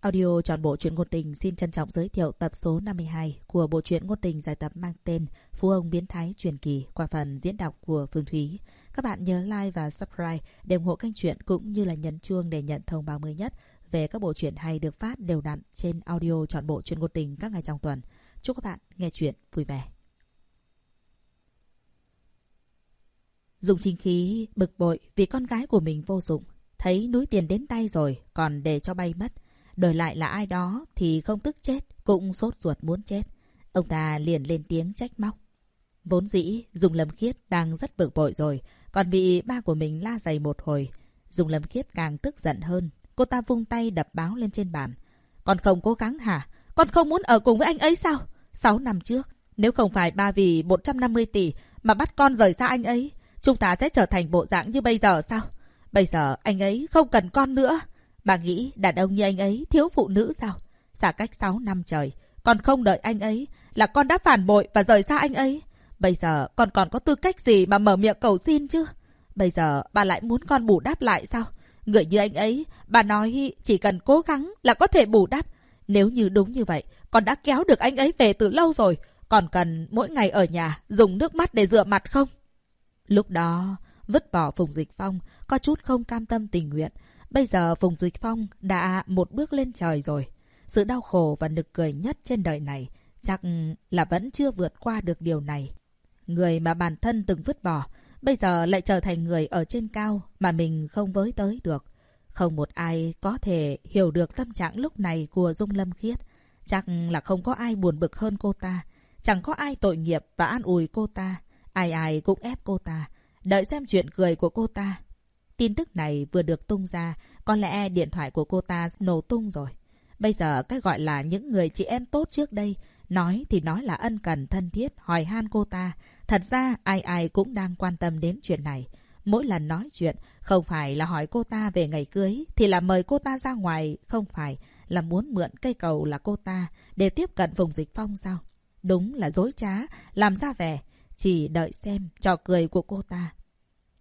Audio trọn bộ truyện ngôn tình xin trân trọng giới thiệu tập số 52 của bộ truyện ngôn tình dài tập mang tên Phú ông biến thái truyền kỳ qua phần diễn đọc của Phương Thúy. Các bạn nhớ like và subscribe để ủng hộ kênh truyện cũng như là nhấn chuông để nhận thông báo mới nhất về các bộ truyện hay được phát đều đặn trên audio trọn bộ truyện ngôn tình các ngày trong tuần. Chúc các bạn nghe truyện vui vẻ. Dùng chính khí bực bội vì con gái của mình vô dụng, thấy núi tiền đến tay rồi còn để cho bay mất Đổi lại là ai đó thì không tức chết, cũng sốt ruột muốn chết. Ông ta liền lên tiếng trách móc. Vốn dĩ, Dùng Lâm Khiết đang rất bực bội rồi, còn bị ba của mình la dày một hồi. Dùng Lâm Khiết càng tức giận hơn. Cô ta vung tay đập báo lên trên bàn. Con không cố gắng hả? Con không muốn ở cùng với anh ấy sao? Sáu năm trước, nếu không phải ba vì 150 tỷ mà bắt con rời xa anh ấy, chúng ta sẽ trở thành bộ dạng như bây giờ sao? Bây giờ anh ấy không cần con nữa. Bà nghĩ đàn ông như anh ấy thiếu phụ nữ sao? Xa cách 6 năm trời, còn không đợi anh ấy, là con đã phản bội và rời xa anh ấy. Bây giờ con còn có tư cách gì mà mở miệng cầu xin chứ? Bây giờ bà lại muốn con bù đáp lại sao? Người như anh ấy, bà nói chỉ cần cố gắng là có thể bù đắp. Nếu như đúng như vậy, con đã kéo được anh ấy về từ lâu rồi. Còn cần mỗi ngày ở nhà dùng nước mắt để rửa mặt không? Lúc đó, vứt bỏ Phùng Dịch Phong, có chút không cam tâm tình nguyện. Bây giờ Phùng Dịch Phong đã một bước lên trời rồi. Sự đau khổ và nực cười nhất trên đời này chắc là vẫn chưa vượt qua được điều này. Người mà bản thân từng vứt bỏ, bây giờ lại trở thành người ở trên cao mà mình không với tới được. Không một ai có thể hiểu được tâm trạng lúc này của Dung Lâm Khiết. Chắc là không có ai buồn bực hơn cô ta. Chẳng có ai tội nghiệp và an ủi cô ta. Ai ai cũng ép cô ta. Đợi xem chuyện cười của cô ta. Tin tức này vừa được tung ra, có lẽ điện thoại của cô ta nổ tung rồi. Bây giờ cái gọi là những người chị em tốt trước đây, nói thì nói là ân cần thân thiết, hỏi han cô ta. Thật ra ai ai cũng đang quan tâm đến chuyện này. Mỗi lần nói chuyện, không phải là hỏi cô ta về ngày cưới, thì là mời cô ta ra ngoài, không phải là muốn mượn cây cầu là cô ta để tiếp cận vùng dịch phong sao? Đúng là dối trá, làm ra vẻ, chỉ đợi xem trò cười của cô ta.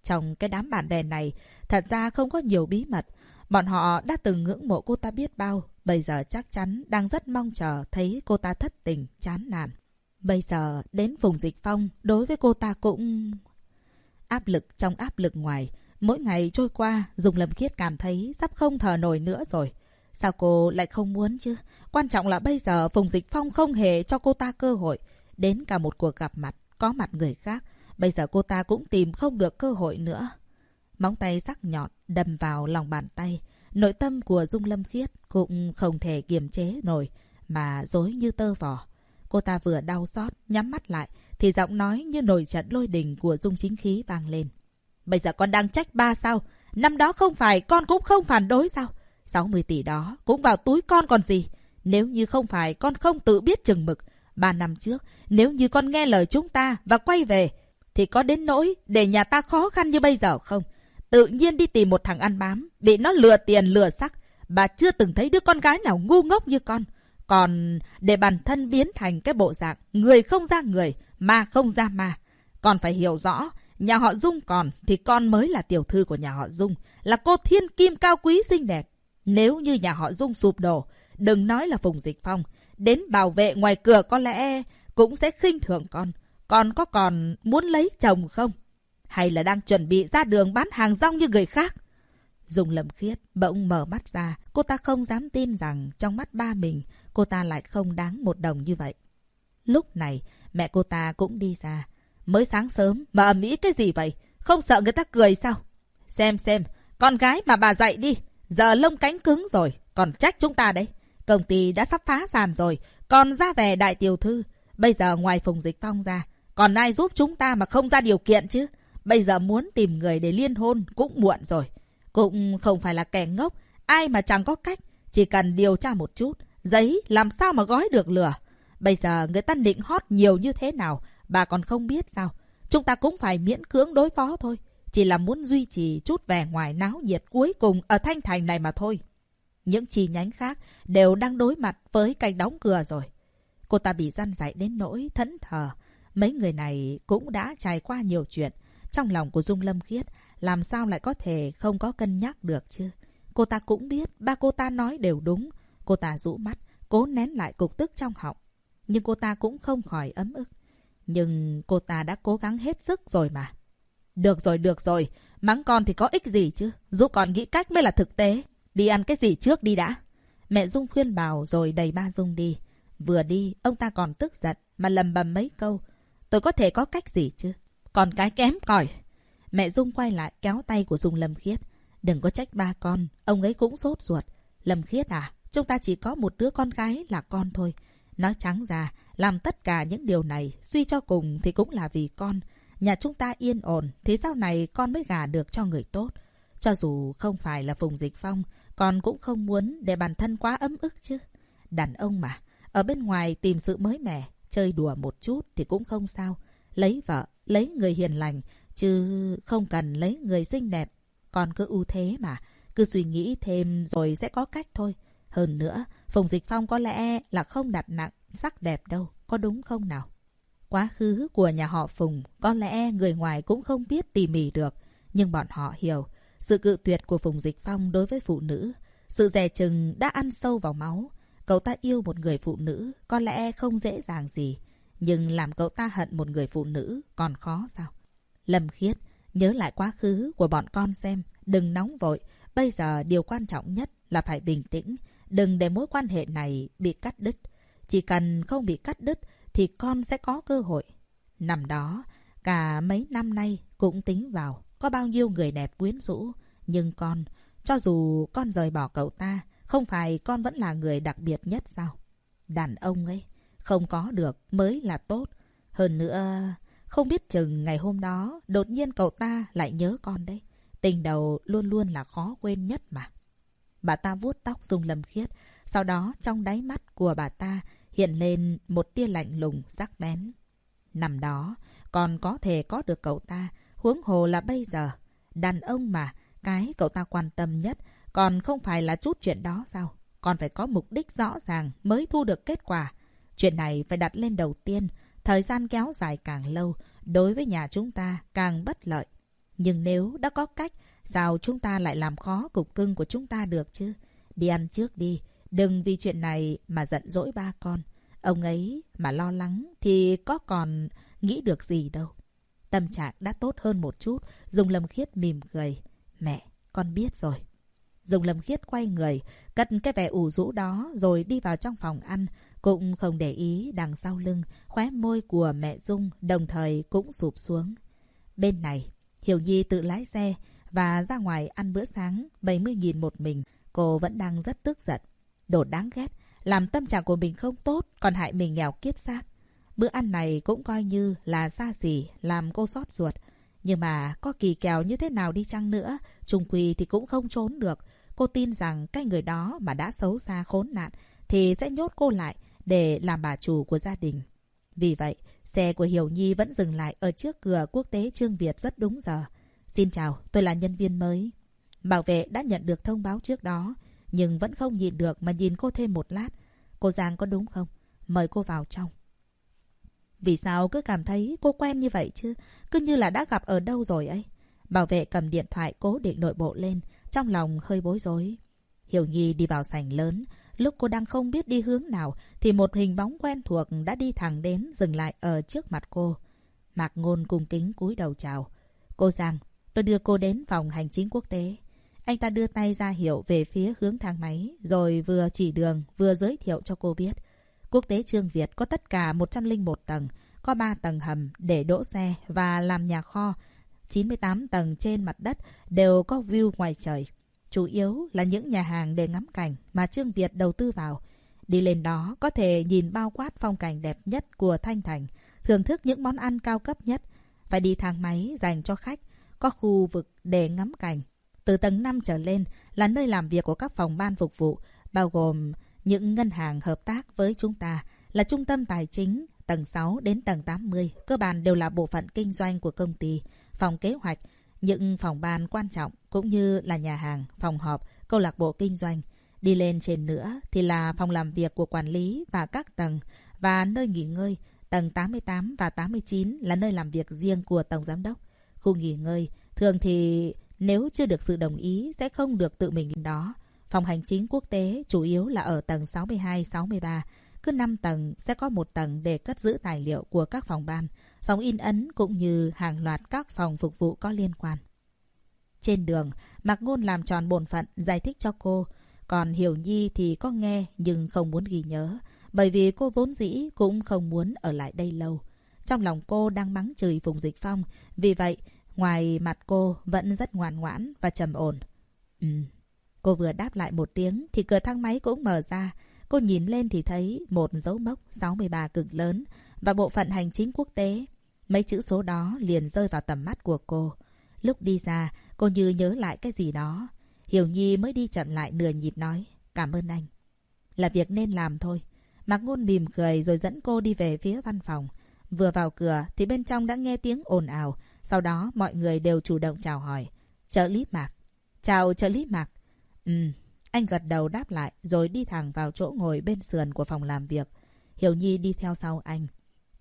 Trong cái đám bạn bè này, thật ra không có nhiều bí mật. Bọn họ đã từng ngưỡng mộ cô ta biết bao, bây giờ chắc chắn đang rất mong chờ thấy cô ta thất tình, chán nản. Bây giờ đến vùng dịch phong, đối với cô ta cũng... Áp lực trong áp lực ngoài, mỗi ngày trôi qua, Dùng Lâm Khiết cảm thấy sắp không thở nổi nữa rồi. Sao cô lại không muốn chứ? Quan trọng là bây giờ Phùng Dịch Phong không hề cho cô ta cơ hội. Đến cả một cuộc gặp mặt, có mặt người khác. Bây giờ cô ta cũng tìm không được cơ hội nữa. Móng tay sắc nhọn đâm vào lòng bàn tay. Nội tâm của Dung Lâm Khiết cũng không thể kiềm chế nổi, mà dối như tơ vò. Cô ta vừa đau xót, nhắm mắt lại, thì giọng nói như nổi trận lôi đình của Dung Chính Khí vang lên. Bây giờ con đang trách ba sao? Năm đó không phải con cũng không phản đối sao? 60 tỷ đó cũng vào túi con còn gì? Nếu như không phải con không tự biết chừng mực. Ba năm trước, nếu như con nghe lời chúng ta và quay về, thì có đến nỗi để nhà ta khó khăn như bây giờ không? Tự nhiên đi tìm một thằng ăn bám, bị nó lừa tiền lừa sắc. Bà chưa từng thấy đứa con gái nào ngu ngốc như con. Còn để bản thân biến thành cái bộ dạng người không ra người, ma không ra ma. Còn phải hiểu rõ, nhà họ Dung còn thì con mới là tiểu thư của nhà họ Dung, là cô thiên kim cao quý xinh đẹp. Nếu như nhà họ Dung sụp đổ, đừng nói là Phùng Dịch Phong, đến bảo vệ ngoài cửa có lẽ cũng sẽ khinh thường con. Con có còn muốn lấy chồng không? Hay là đang chuẩn bị ra đường bán hàng rong như người khác? Dùng lầm khiết, bỗng mở mắt ra. Cô ta không dám tin rằng trong mắt ba mình, cô ta lại không đáng một đồng như vậy. Lúc này, mẹ cô ta cũng đi ra. Mới sáng sớm mà ầm ĩ cái gì vậy? Không sợ người ta cười sao? Xem xem, con gái mà bà dạy đi. Giờ lông cánh cứng rồi, còn trách chúng ta đấy. Công ty đã sắp phá sản rồi, còn ra về đại tiểu thư. Bây giờ ngoài Phùng Dịch Phong ra, còn ai giúp chúng ta mà không ra điều kiện chứ? Bây giờ muốn tìm người để liên hôn cũng muộn rồi. Cũng không phải là kẻ ngốc. Ai mà chẳng có cách. Chỉ cần điều tra một chút. Giấy làm sao mà gói được lửa. Bây giờ người ta định hót nhiều như thế nào. Bà còn không biết sao. Chúng ta cũng phải miễn cưỡng đối phó thôi. Chỉ là muốn duy trì chút vẻ ngoài náo nhiệt cuối cùng ở Thanh Thành này mà thôi. Những chi nhánh khác đều đang đối mặt với cành đóng cửa rồi. Cô ta bị răn dạy đến nỗi thẫn thờ. Mấy người này cũng đã trải qua nhiều chuyện. Trong lòng của Dung Lâm Khiết, làm sao lại có thể không có cân nhắc được chứ? Cô ta cũng biết, ba cô ta nói đều đúng. Cô ta rũ mắt, cố nén lại cục tức trong họng. Nhưng cô ta cũng không khỏi ấm ức. Nhưng cô ta đã cố gắng hết sức rồi mà. Được rồi, được rồi. Mắng con thì có ích gì chứ. Giúp con nghĩ cách mới là thực tế. Đi ăn cái gì trước đi đã. Mẹ Dung khuyên bảo rồi đầy ba Dung đi. Vừa đi, ông ta còn tức giận mà lầm bầm mấy câu. Tôi có thể có cách gì chứ? Còn cái kém cỏi. Mẹ Dung quay lại kéo tay của Dung Lâm Khiết. Đừng có trách ba con, ông ấy cũng sốt ruột. Lâm Khiết à, chúng ta chỉ có một đứa con gái là con thôi. Nói trắng ra, làm tất cả những điều này, suy cho cùng thì cũng là vì con. Nhà chúng ta yên ổn, thế sau này con mới gả được cho người tốt. Cho dù không phải là Phùng Dịch Phong, con cũng không muốn để bản thân quá ấm ức chứ. Đàn ông mà, ở bên ngoài tìm sự mới mẻ, chơi đùa một chút thì cũng không sao. Lấy vợ, lấy người hiền lành, chứ không cần lấy người xinh đẹp. Con cứ ưu thế mà, cứ suy nghĩ thêm rồi sẽ có cách thôi. Hơn nữa, Phùng Dịch Phong có lẽ là không đặt nặng sắc đẹp đâu, có đúng không nào? Quá khứ của nhà họ Phùng, có lẽ người ngoài cũng không biết tỉ mỉ được. Nhưng bọn họ hiểu, sự cự tuyệt của Phùng Dịch Phong đối với phụ nữ, sự dè chừng đã ăn sâu vào máu. Cậu ta yêu một người phụ nữ có lẽ không dễ dàng gì, nhưng làm cậu ta hận một người phụ nữ còn khó sao? Lâm Khiết, nhớ lại quá khứ của bọn con xem, đừng nóng vội. Bây giờ điều quan trọng nhất là phải bình tĩnh, đừng để mối quan hệ này bị cắt đứt. Chỉ cần không bị cắt đứt thì con sẽ có cơ hội. Năm đó, cả mấy năm nay cũng tính vào có bao nhiêu người đẹp quyến rũ. Nhưng con, cho dù con rời bỏ cậu ta, không phải con vẫn là người đặc biệt nhất sao? Đàn ông ấy, không có được mới là tốt. Hơn nữa, không biết chừng ngày hôm đó đột nhiên cậu ta lại nhớ con đấy. Tình đầu luôn luôn là khó quên nhất mà. Bà ta vuốt tóc dùng lầm khiết. Sau đó trong đáy mắt của bà ta hiện lên một tia lạnh lùng sắc bén. Nằm đó, còn có thể có được cậu ta, huống hồ là bây giờ. Đàn ông mà, cái cậu ta quan tâm nhất, còn không phải là chút chuyện đó sao? Còn phải có mục đích rõ ràng mới thu được kết quả. Chuyện này phải đặt lên đầu tiên, thời gian kéo dài càng lâu, đối với nhà chúng ta càng bất lợi. Nhưng nếu đã có cách, sao chúng ta lại làm khó cục cưng của chúng ta được chứ? Đi ăn trước đi, đừng vì chuyện này mà giận dỗi ba con. Ông ấy mà lo lắng thì có còn nghĩ được gì đâu. Tâm trạng đã tốt hơn một chút, Dùng Lâm Khiết mỉm cười. Mẹ, con biết rồi. Dùng Lâm Khiết quay người, cất cái vẻ ủ rũ đó rồi đi vào trong phòng ăn. Cũng không để ý đằng sau lưng, khóe môi của mẹ Dung đồng thời cũng sụp xuống. Bên này, Hiểu Nhi tự lái xe và ra ngoài ăn bữa sáng 70.000 một mình. Cô vẫn đang rất tức giận. Đồ đáng ghét, làm tâm trạng của mình không tốt, còn hại mình nghèo kiết xác. Bữa ăn này cũng coi như là xa xỉ, làm cô xót ruột. Nhưng mà có kỳ kèo như thế nào đi chăng nữa, trùng quỳ thì cũng không trốn được. Cô tin rằng cái người đó mà đã xấu xa khốn nạn thì sẽ nhốt cô lại để làm bà chủ của gia đình. Vì vậy, xe của Hiểu Nhi vẫn dừng lại ở trước cửa quốc tế Trương Việt rất đúng giờ. Xin chào, tôi là nhân viên mới. Bảo vệ đã nhận được thông báo trước đó, nhưng vẫn không nhìn được mà nhìn cô thêm một lát. Cô Giang có đúng không? Mời cô vào trong. Vì sao cứ cảm thấy cô quen như vậy chứ? Cứ như là đã gặp ở đâu rồi ấy. Bảo vệ cầm điện thoại cố định nội bộ lên, trong lòng hơi bối rối. Hiểu Nhi đi vào sảnh lớn. Lúc cô đang không biết đi hướng nào, thì một hình bóng quen thuộc đã đi thẳng đến, dừng lại ở trước mặt cô. Mạc Ngôn cung kính cúi đầu chào. Cô Giang, tôi đưa cô đến phòng hành chính quốc tế. Anh ta đưa tay ra hiệu về phía hướng thang máy, rồi vừa chỉ đường, vừa giới thiệu cho cô biết. Quốc tế Trương Việt có tất cả 101 tầng, có 3 tầng hầm để đỗ xe và làm nhà kho. 98 tầng trên mặt đất đều có view ngoài trời. Chủ yếu là những nhà hàng để ngắm cảnh mà Trương Việt đầu tư vào. Đi lên đó có thể nhìn bao quát phong cảnh đẹp nhất của Thanh Thành, thưởng thức những món ăn cao cấp nhất. Phải đi thang máy dành cho khách, có khu vực để ngắm cảnh. Từ tầng 5 trở lên là nơi làm việc của các phòng ban phục vụ, bao gồm những ngân hàng hợp tác với chúng ta là trung tâm tài chính tầng 6 đến tầng 80, cơ bản đều là bộ phận kinh doanh của công ty, phòng kế hoạch, những phòng ban quan trọng cũng như là nhà hàng, phòng họp, câu lạc bộ kinh doanh. Đi lên trên nữa thì là phòng làm việc của quản lý và các tầng và nơi nghỉ ngơi. Tầng 88 và 89 là nơi làm việc riêng của Tổng Giám đốc. Khu nghỉ ngơi thường thì nếu chưa được sự đồng ý sẽ không được tự mình đến đó. Phòng hành chính quốc tế chủ yếu là ở tầng 62-63. Cứ 5 tầng sẽ có một tầng để cất giữ tài liệu của các phòng ban, phòng in ấn cũng như hàng loạt các phòng phục vụ có liên quan. Trên đường, Mạc Ngôn làm tròn bổn phận giải thích cho cô. Còn Hiểu Nhi thì có nghe nhưng không muốn ghi nhớ. Bởi vì cô vốn dĩ cũng không muốn ở lại đây lâu. Trong lòng cô đang mắng chửi Phùng Dịch Phong. Vì vậy, ngoài mặt cô vẫn rất ngoan ngoãn và trầm ổn. Ừ. Cô vừa đáp lại một tiếng thì cửa thang máy cũng mở ra. Cô nhìn lên thì thấy một dấu mốc 63 cực lớn và bộ phận hành chính quốc tế. Mấy chữ số đó liền rơi vào tầm mắt của cô. Lúc đi ra, cô như nhớ lại cái gì đó. Hiểu Nhi mới đi chậm lại nửa nhịp nói. Cảm ơn anh. Là việc nên làm thôi. Mạc Ngôn mỉm cười rồi dẫn cô đi về phía văn phòng. Vừa vào cửa thì bên trong đã nghe tiếng ồn ào. Sau đó mọi người đều chủ động chào hỏi. Trợ lý Mạc. Chào trợ lý Mạc. Ừ. Anh gật đầu đáp lại rồi đi thẳng vào chỗ ngồi bên sườn của phòng làm việc. Hiểu Nhi đi theo sau anh.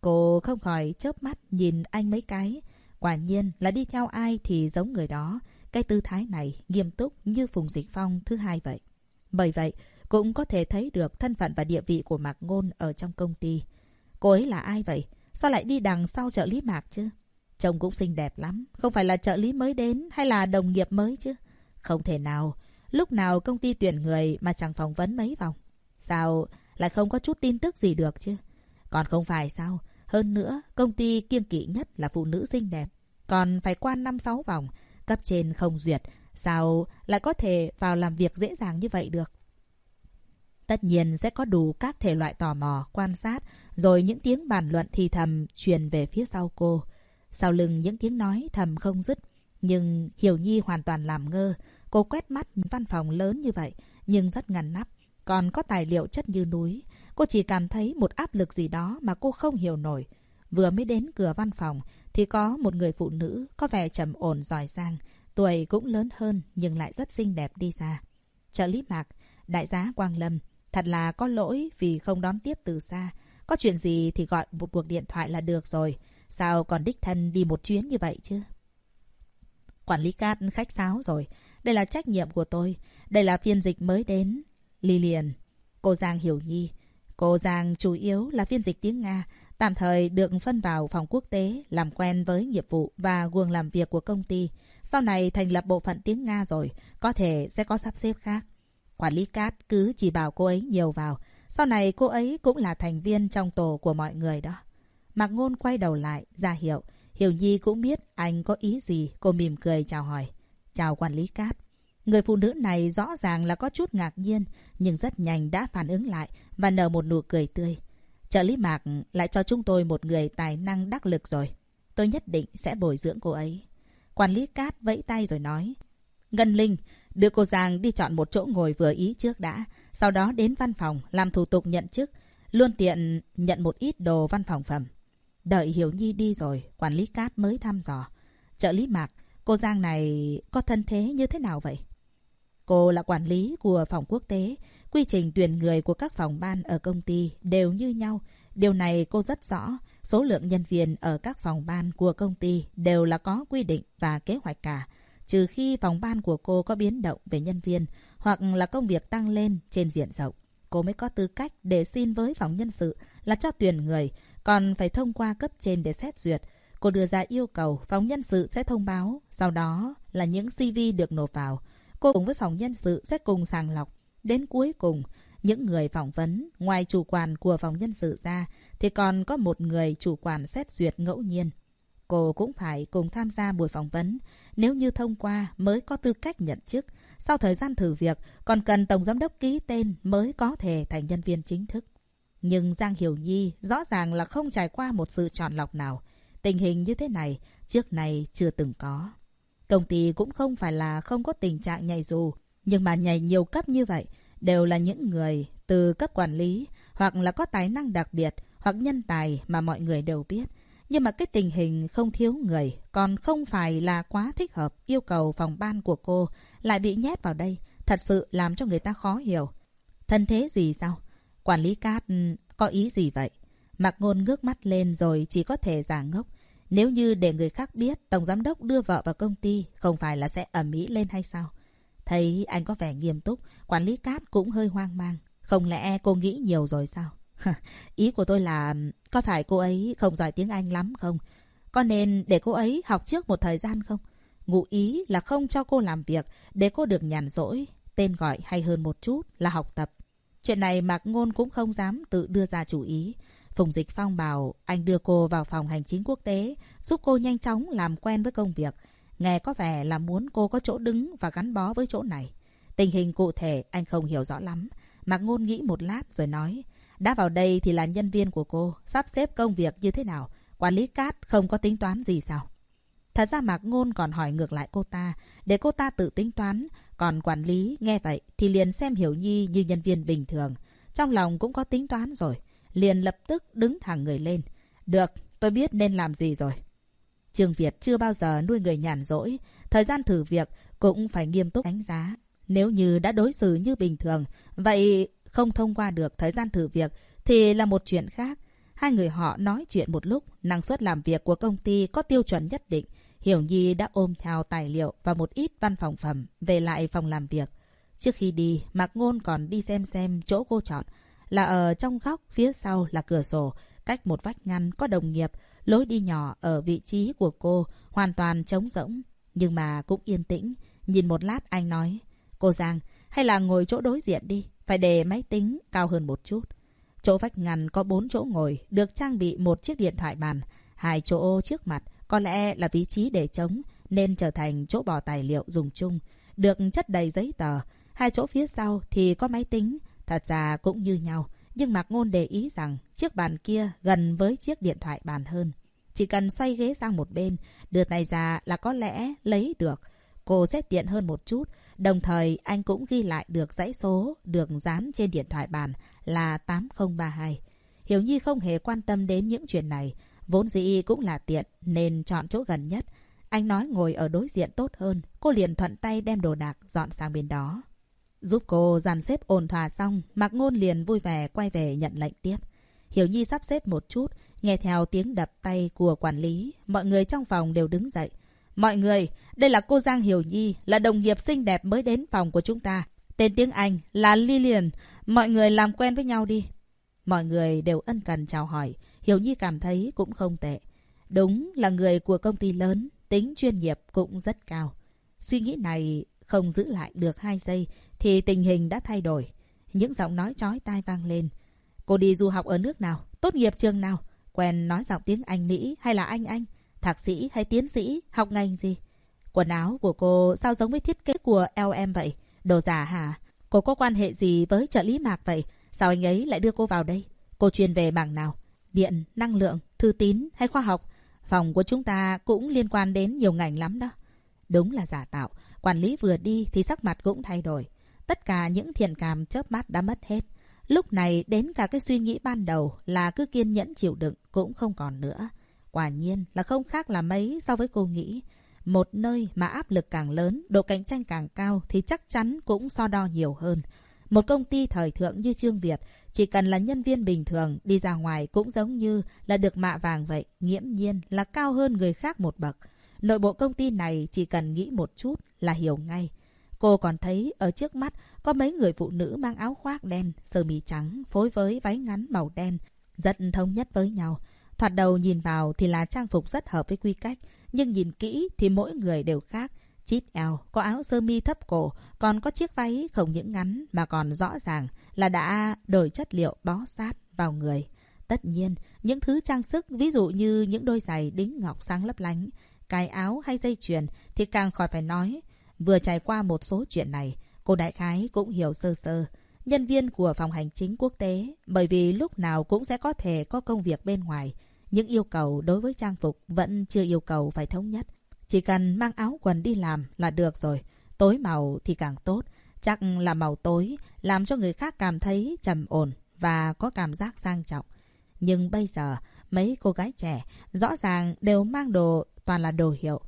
Cô không khỏi chớp mắt nhìn anh mấy cái. Quả nhiên là đi theo ai thì giống người đó. Cái tư thái này nghiêm túc như Phùng Dịch Phong thứ hai vậy. Bởi vậy, cũng có thể thấy được thân phận và địa vị của Mạc Ngôn ở trong công ty. Cô ấy là ai vậy? Sao lại đi đằng sau trợ lý Mạc chứ? Trông cũng xinh đẹp lắm. Không phải là trợ lý mới đến hay là đồng nghiệp mới chứ? Không thể nào. Lúc nào công ty tuyển người mà chẳng phỏng vấn mấy vòng? Sao lại không có chút tin tức gì được chứ? Còn không phải sao? Hơn nữa, công ty kiêng kỵ nhất là phụ nữ xinh đẹp. Còn phải qua 5-6 vòng. Cấp trên không duyệt. Sao lại có thể vào làm việc dễ dàng như vậy được? Tất nhiên sẽ có đủ các thể loại tò mò, quan sát, rồi những tiếng bàn luận thì thầm truyền về phía sau cô. Sau lưng những tiếng nói thầm không dứt. Nhưng Hiểu Nhi hoàn toàn làm ngơ. Cô quét mắt văn phòng lớn như vậy, nhưng rất ngăn nắp. Còn có tài liệu chất như núi. Cô chỉ cảm thấy một áp lực gì đó mà cô không hiểu nổi. Vừa mới đến cửa văn phòng thì có một người phụ nữ có vẻ trầm ổn giỏi giang. Tuổi cũng lớn hơn nhưng lại rất xinh đẹp đi ra. Trợ lý Mạc, đại giá Quang Lâm. Thật là có lỗi vì không đón tiếp từ xa. Có chuyện gì thì gọi một cuộc điện thoại là được rồi. Sao còn đích thân đi một chuyến như vậy chứ? Quản lý cát khách sáo rồi. Đây là trách nhiệm của tôi. Đây là phiên dịch mới đến. Lilian. Cô Giang Hiểu Nhi. Cô Giang chủ yếu là phiên dịch tiếng Nga. Tạm thời được phân vào phòng quốc tế, làm quen với nghiệp vụ và guồng làm việc của công ty. Sau này thành lập bộ phận tiếng Nga rồi, có thể sẽ có sắp xếp khác. Quản lý cát cứ chỉ bảo cô ấy nhiều vào. Sau này cô ấy cũng là thành viên trong tổ của mọi người đó. Mạc Ngôn quay đầu lại, ra hiệu. Hiểu Nhi cũng biết anh có ý gì, cô mỉm cười chào hỏi. Chào quản lý cát. Người phụ nữ này rõ ràng là có chút ngạc nhiên, nhưng rất nhanh đã phản ứng lại và nở một nụ cười tươi. Trợ lý Mạc lại cho chúng tôi một người tài năng đắc lực rồi. Tôi nhất định sẽ bồi dưỡng cô ấy. Quản lý cát vẫy tay rồi nói. Ngân Linh, đưa cô Giang đi chọn một chỗ ngồi vừa ý trước đã. Sau đó đến văn phòng làm thủ tục nhận chức. Luôn tiện nhận một ít đồ văn phòng phẩm. Đợi Hiểu Nhi đi rồi, quản lý cát mới thăm dò. Trợ lý Mạc, cô Giang này có thân thế như thế nào vậy? Cô là quản lý của phòng quốc tế. Quy trình tuyển người của các phòng ban ở công ty đều như nhau. Điều này cô rất rõ. Số lượng nhân viên ở các phòng ban của công ty đều là có quy định và kế hoạch cả. Trừ khi phòng ban của cô có biến động về nhân viên hoặc là công việc tăng lên trên diện rộng. Cô mới có tư cách để xin với phòng nhân sự là cho tuyển người, còn phải thông qua cấp trên để xét duyệt. Cô đưa ra yêu cầu phòng nhân sự sẽ thông báo, sau đó là những CV được nộp vào. Cô cùng với phòng nhân sự sẽ cùng sàng lọc. Đến cuối cùng, những người phỏng vấn, ngoài chủ quản của phòng nhân sự ra, thì còn có một người chủ quản xét duyệt ngẫu nhiên. Cô cũng phải cùng tham gia buổi phỏng vấn. Nếu như thông qua mới có tư cách nhận chức. Sau thời gian thử việc, còn cần Tổng Giám đốc ký tên mới có thể thành nhân viên chính thức. Nhưng Giang Hiểu Nhi rõ ràng là không trải qua một sự chọn lọc nào. Tình hình như thế này, trước này chưa từng có. Công ty cũng không phải là không có tình trạng nhảy dù, nhưng mà nhảy nhiều cấp như vậy đều là những người từ cấp quản lý hoặc là có tài năng đặc biệt hoặc nhân tài mà mọi người đều biết. Nhưng mà cái tình hình không thiếu người còn không phải là quá thích hợp yêu cầu phòng ban của cô lại bị nhét vào đây. Thật sự làm cho người ta khó hiểu. Thân thế gì sao? Quản lý cát ừ, có ý gì vậy? Mạc Ngôn ngước mắt lên rồi chỉ có thể giả ngốc. Nếu như để người khác biết Tổng Giám đốc đưa vợ vào công ty không phải là sẽ ẩm ý lên hay sao? Thấy anh có vẻ nghiêm túc, quản lý cát cũng hơi hoang mang. Không lẽ cô nghĩ nhiều rồi sao? Ý của tôi là có phải cô ấy không giỏi tiếng Anh lắm không? Có nên để cô ấy học trước một thời gian không? Ngụ ý là không cho cô làm việc để cô được nhàn rỗi. Tên gọi hay hơn một chút là học tập. Chuyện này Mạc Ngôn cũng không dám tự đưa ra chủ ý. Phùng Dịch Phong bảo anh đưa cô vào phòng hành chính quốc tế, giúp cô nhanh chóng làm quen với công việc. Nghe có vẻ là muốn cô có chỗ đứng và gắn bó với chỗ này. Tình hình cụ thể anh không hiểu rõ lắm. Mạc Ngôn nghĩ một lát rồi nói, đã vào đây thì là nhân viên của cô, sắp xếp công việc như thế nào? Quản lý cát không có tính toán gì sao? Thật ra Mạc Ngôn còn hỏi ngược lại cô ta, để cô ta tự tính toán. Còn quản lý nghe vậy thì liền xem Hiểu Nhi như nhân viên bình thường. Trong lòng cũng có tính toán rồi. Liền lập tức đứng thẳng người lên. Được, tôi biết nên làm gì rồi. Trương Việt chưa bao giờ nuôi người nhàn rỗi. Thời gian thử việc cũng phải nghiêm túc đánh giá. Nếu như đã đối xử như bình thường, vậy không thông qua được thời gian thử việc thì là một chuyện khác. Hai người họ nói chuyện một lúc, năng suất làm việc của công ty có tiêu chuẩn nhất định. Hiểu Nhi đã ôm theo tài liệu và một ít văn phòng phẩm về lại phòng làm việc. Trước khi đi, Mạc Ngôn còn đi xem xem chỗ cô chọn. Là ở trong góc, phía sau là cửa sổ, cách một vách ngăn có đồng nghiệp, lối đi nhỏ ở vị trí của cô hoàn toàn trống rỗng. Nhưng mà cũng yên tĩnh. Nhìn một lát anh nói, cô Giang, hay là ngồi chỗ đối diện đi, phải để máy tính cao hơn một chút. Chỗ vách ngăn có bốn chỗ ngồi, được trang bị một chiếc điện thoại bàn, hai chỗ trước mặt, có lẽ là vị trí để trống, nên trở thành chỗ bỏ tài liệu dùng chung, được chất đầy giấy tờ. Hai chỗ phía sau thì có máy tính, thật ra cũng như nhau. Nhưng Mạc Ngôn để ý rằng chiếc bàn kia gần với chiếc điện thoại bàn hơn. Chỉ cần xoay ghế sang một bên, đưa tay ra là có lẽ lấy được. Cô sẽ tiện hơn một chút. Đồng thời anh cũng ghi lại được dãy số được dán trên điện thoại bàn là 8032. Hiểu Nhi không hề quan tâm đến những chuyện này. Vốn dĩ cũng là tiện nên chọn chỗ gần nhất. Anh nói ngồi ở đối diện tốt hơn. Cô liền thuận tay đem đồ đạc dọn sang bên đó. Giúp cô dàn xếp ổn thỏa xong, Mạc Ngôn liền vui vẻ quay về nhận lệnh tiếp. Hiểu Nhi sắp xếp một chút, nghe theo tiếng đập tay của quản lý, mọi người trong phòng đều đứng dậy. Mọi người, đây là cô Giang Hiểu Nhi, là đồng nghiệp xinh đẹp mới đến phòng của chúng ta. Tên tiếng Anh là Lilian, mọi người làm quen với nhau đi. Mọi người đều ân cần chào hỏi, Hiểu Nhi cảm thấy cũng không tệ. Đúng là người của công ty lớn, tính chuyên nghiệp cũng rất cao. Suy nghĩ này không giữ lại được hai giây thì tình hình đã thay đổi. Những giọng nói chói tai vang lên. Cô đi du học ở nước nào? Tốt nghiệp trường nào? Quen nói giọng tiếng Anh Mỹ hay là Anh Anh? Thạc sĩ hay tiến sĩ? Học ngành gì? Quần áo của cô sao giống với thiết kế của LM vậy? Đồ giả hả? Cô có quan hệ gì với trợ lý Mạc vậy? Sao anh ấy lại đưa cô vào đây? Cô chuyên về mảng nào? Điện, năng lượng, thư tín hay khoa học? Phòng của chúng ta cũng liên quan đến nhiều ngành lắm đó. Đúng là giả tạo. Quản lý vừa đi thì sắc mặt cũng thay đổi. Tất cả những thiện cảm chớp mắt đã mất hết. Lúc này đến cả cái suy nghĩ ban đầu là cứ kiên nhẫn chịu đựng cũng không còn nữa. Quả nhiên là không khác là mấy so với cô nghĩ. Một nơi mà áp lực càng lớn, độ cạnh tranh càng cao thì chắc chắn cũng so đo nhiều hơn. Một công ty thời thượng như Trương Việt, chỉ cần là nhân viên bình thường, đi ra ngoài cũng giống như là được mạ vàng vậy, nghiễm nhiên là cao hơn người khác một bậc. Nội bộ công ty này chỉ cần nghĩ một chút là hiểu ngay. Cô còn thấy ở trước mắt có mấy người phụ nữ mang áo khoác đen, sơ mi trắng, phối với váy ngắn màu đen, rất thống nhất với nhau. Thoạt đầu nhìn vào thì là trang phục rất hợp với quy cách, nhưng nhìn kỹ thì mỗi người đều khác. Chít eo, có áo sơ mi thấp cổ, còn có chiếc váy không những ngắn mà còn rõ ràng là đã đổi chất liệu bó sát vào người. Tất nhiên, những thứ trang sức ví dụ như những đôi giày đính ngọc sáng lấp lánh, cái áo hay dây chuyền thì càng khỏi phải nói. Vừa trải qua một số chuyện này, cô đại khái cũng hiểu sơ sơ. Nhân viên của phòng hành chính quốc tế, bởi vì lúc nào cũng sẽ có thể có công việc bên ngoài. Những yêu cầu đối với trang phục vẫn chưa yêu cầu phải thống nhất. Chỉ cần mang áo quần đi làm là được rồi. Tối màu thì càng tốt. Chắc là màu tối làm cho người khác cảm thấy trầm ổn và có cảm giác sang trọng. Nhưng bây giờ, mấy cô gái trẻ rõ ràng đều mang đồ toàn là đồ hiệu.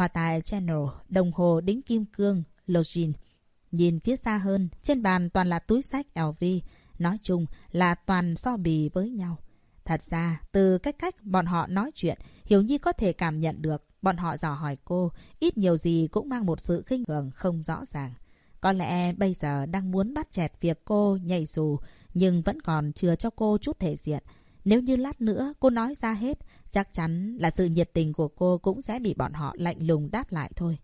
Hòa tài Channel, đồng hồ đính kim cương, Login. Nhìn phía xa hơn, trên bàn toàn là túi sách LV. Nói chung là toàn so bì với nhau. Thật ra, từ cách cách bọn họ nói chuyện, Hiểu Nhi có thể cảm nhận được bọn họ dò hỏi cô, ít nhiều gì cũng mang một sự khinh thường không rõ ràng. Có lẽ bây giờ đang muốn bắt chẹt việc cô nhảy dù, nhưng vẫn còn chưa cho cô chút thể diện. Nếu như lát nữa cô nói ra hết, chắc chắn là sự nhiệt tình của cô cũng sẽ bị bọn họ lạnh lùng đáp lại thôi.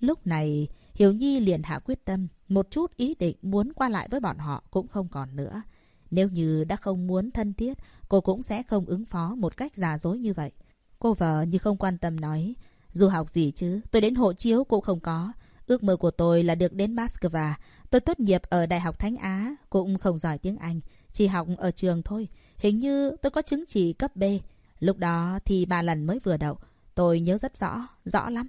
Lúc này, Hiểu Nhi liền hạ quyết tâm, một chút ý định muốn qua lại với bọn họ cũng không còn nữa. Nếu như đã không muốn thân thiết, cô cũng sẽ không ứng phó một cách giả dối như vậy. Cô vợ như không quan tâm nói, dù học gì chứ, tôi đến hộ chiếu cũng không có. Ước mơ của tôi là được đến Moscow. Tôi tốt nghiệp ở Đại học Thánh Á, cũng không giỏi tiếng Anh, chỉ học ở trường thôi. Hình như tôi có chứng chỉ cấp B. Lúc đó thì ba lần mới vừa đậu. Tôi nhớ rất rõ, rõ lắm.